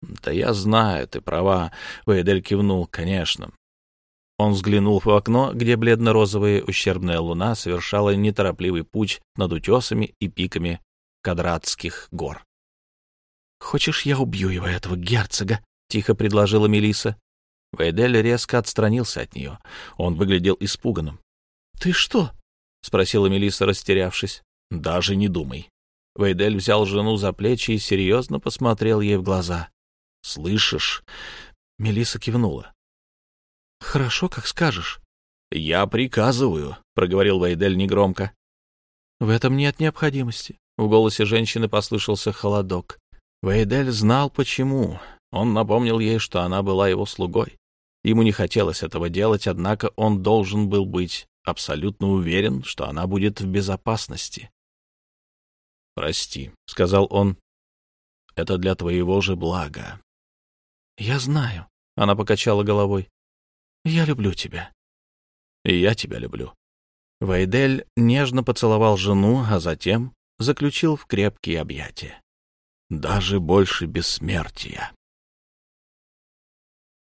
Да я знаю, ты права, Вейдель кивнул, конечно. Он взглянул в окно, где бледно-розовая ущербная луна совершала неторопливый путь над утесами и пиками Кадратских гор. «Хочешь, я убью его, этого герцога?» — тихо предложила Мелиса. Вейдель резко отстранился от нее. Он выглядел испуганным. «Ты что?» — спросила Мелиса, растерявшись. «Даже не думай». Вейдель взял жену за плечи и серьезно посмотрел ей в глаза. «Слышишь?» Мелиса кивнула. Хорошо, как скажешь. Я приказываю, проговорил Вейдель негромко. В этом нет необходимости. В голосе женщины послышался холодок. Вейдель знал почему. Он напомнил ей, что она была его слугой. Ему не хотелось этого делать, однако он должен был быть абсолютно уверен, что она будет в безопасности. «Прости», — сказал он, — «это для твоего же блага». «Я знаю», — она покачала головой. Я люблю тебя. И я тебя люблю. Вайдель нежно поцеловал жену, а затем заключил в крепкие объятия. Даже больше бессмертия.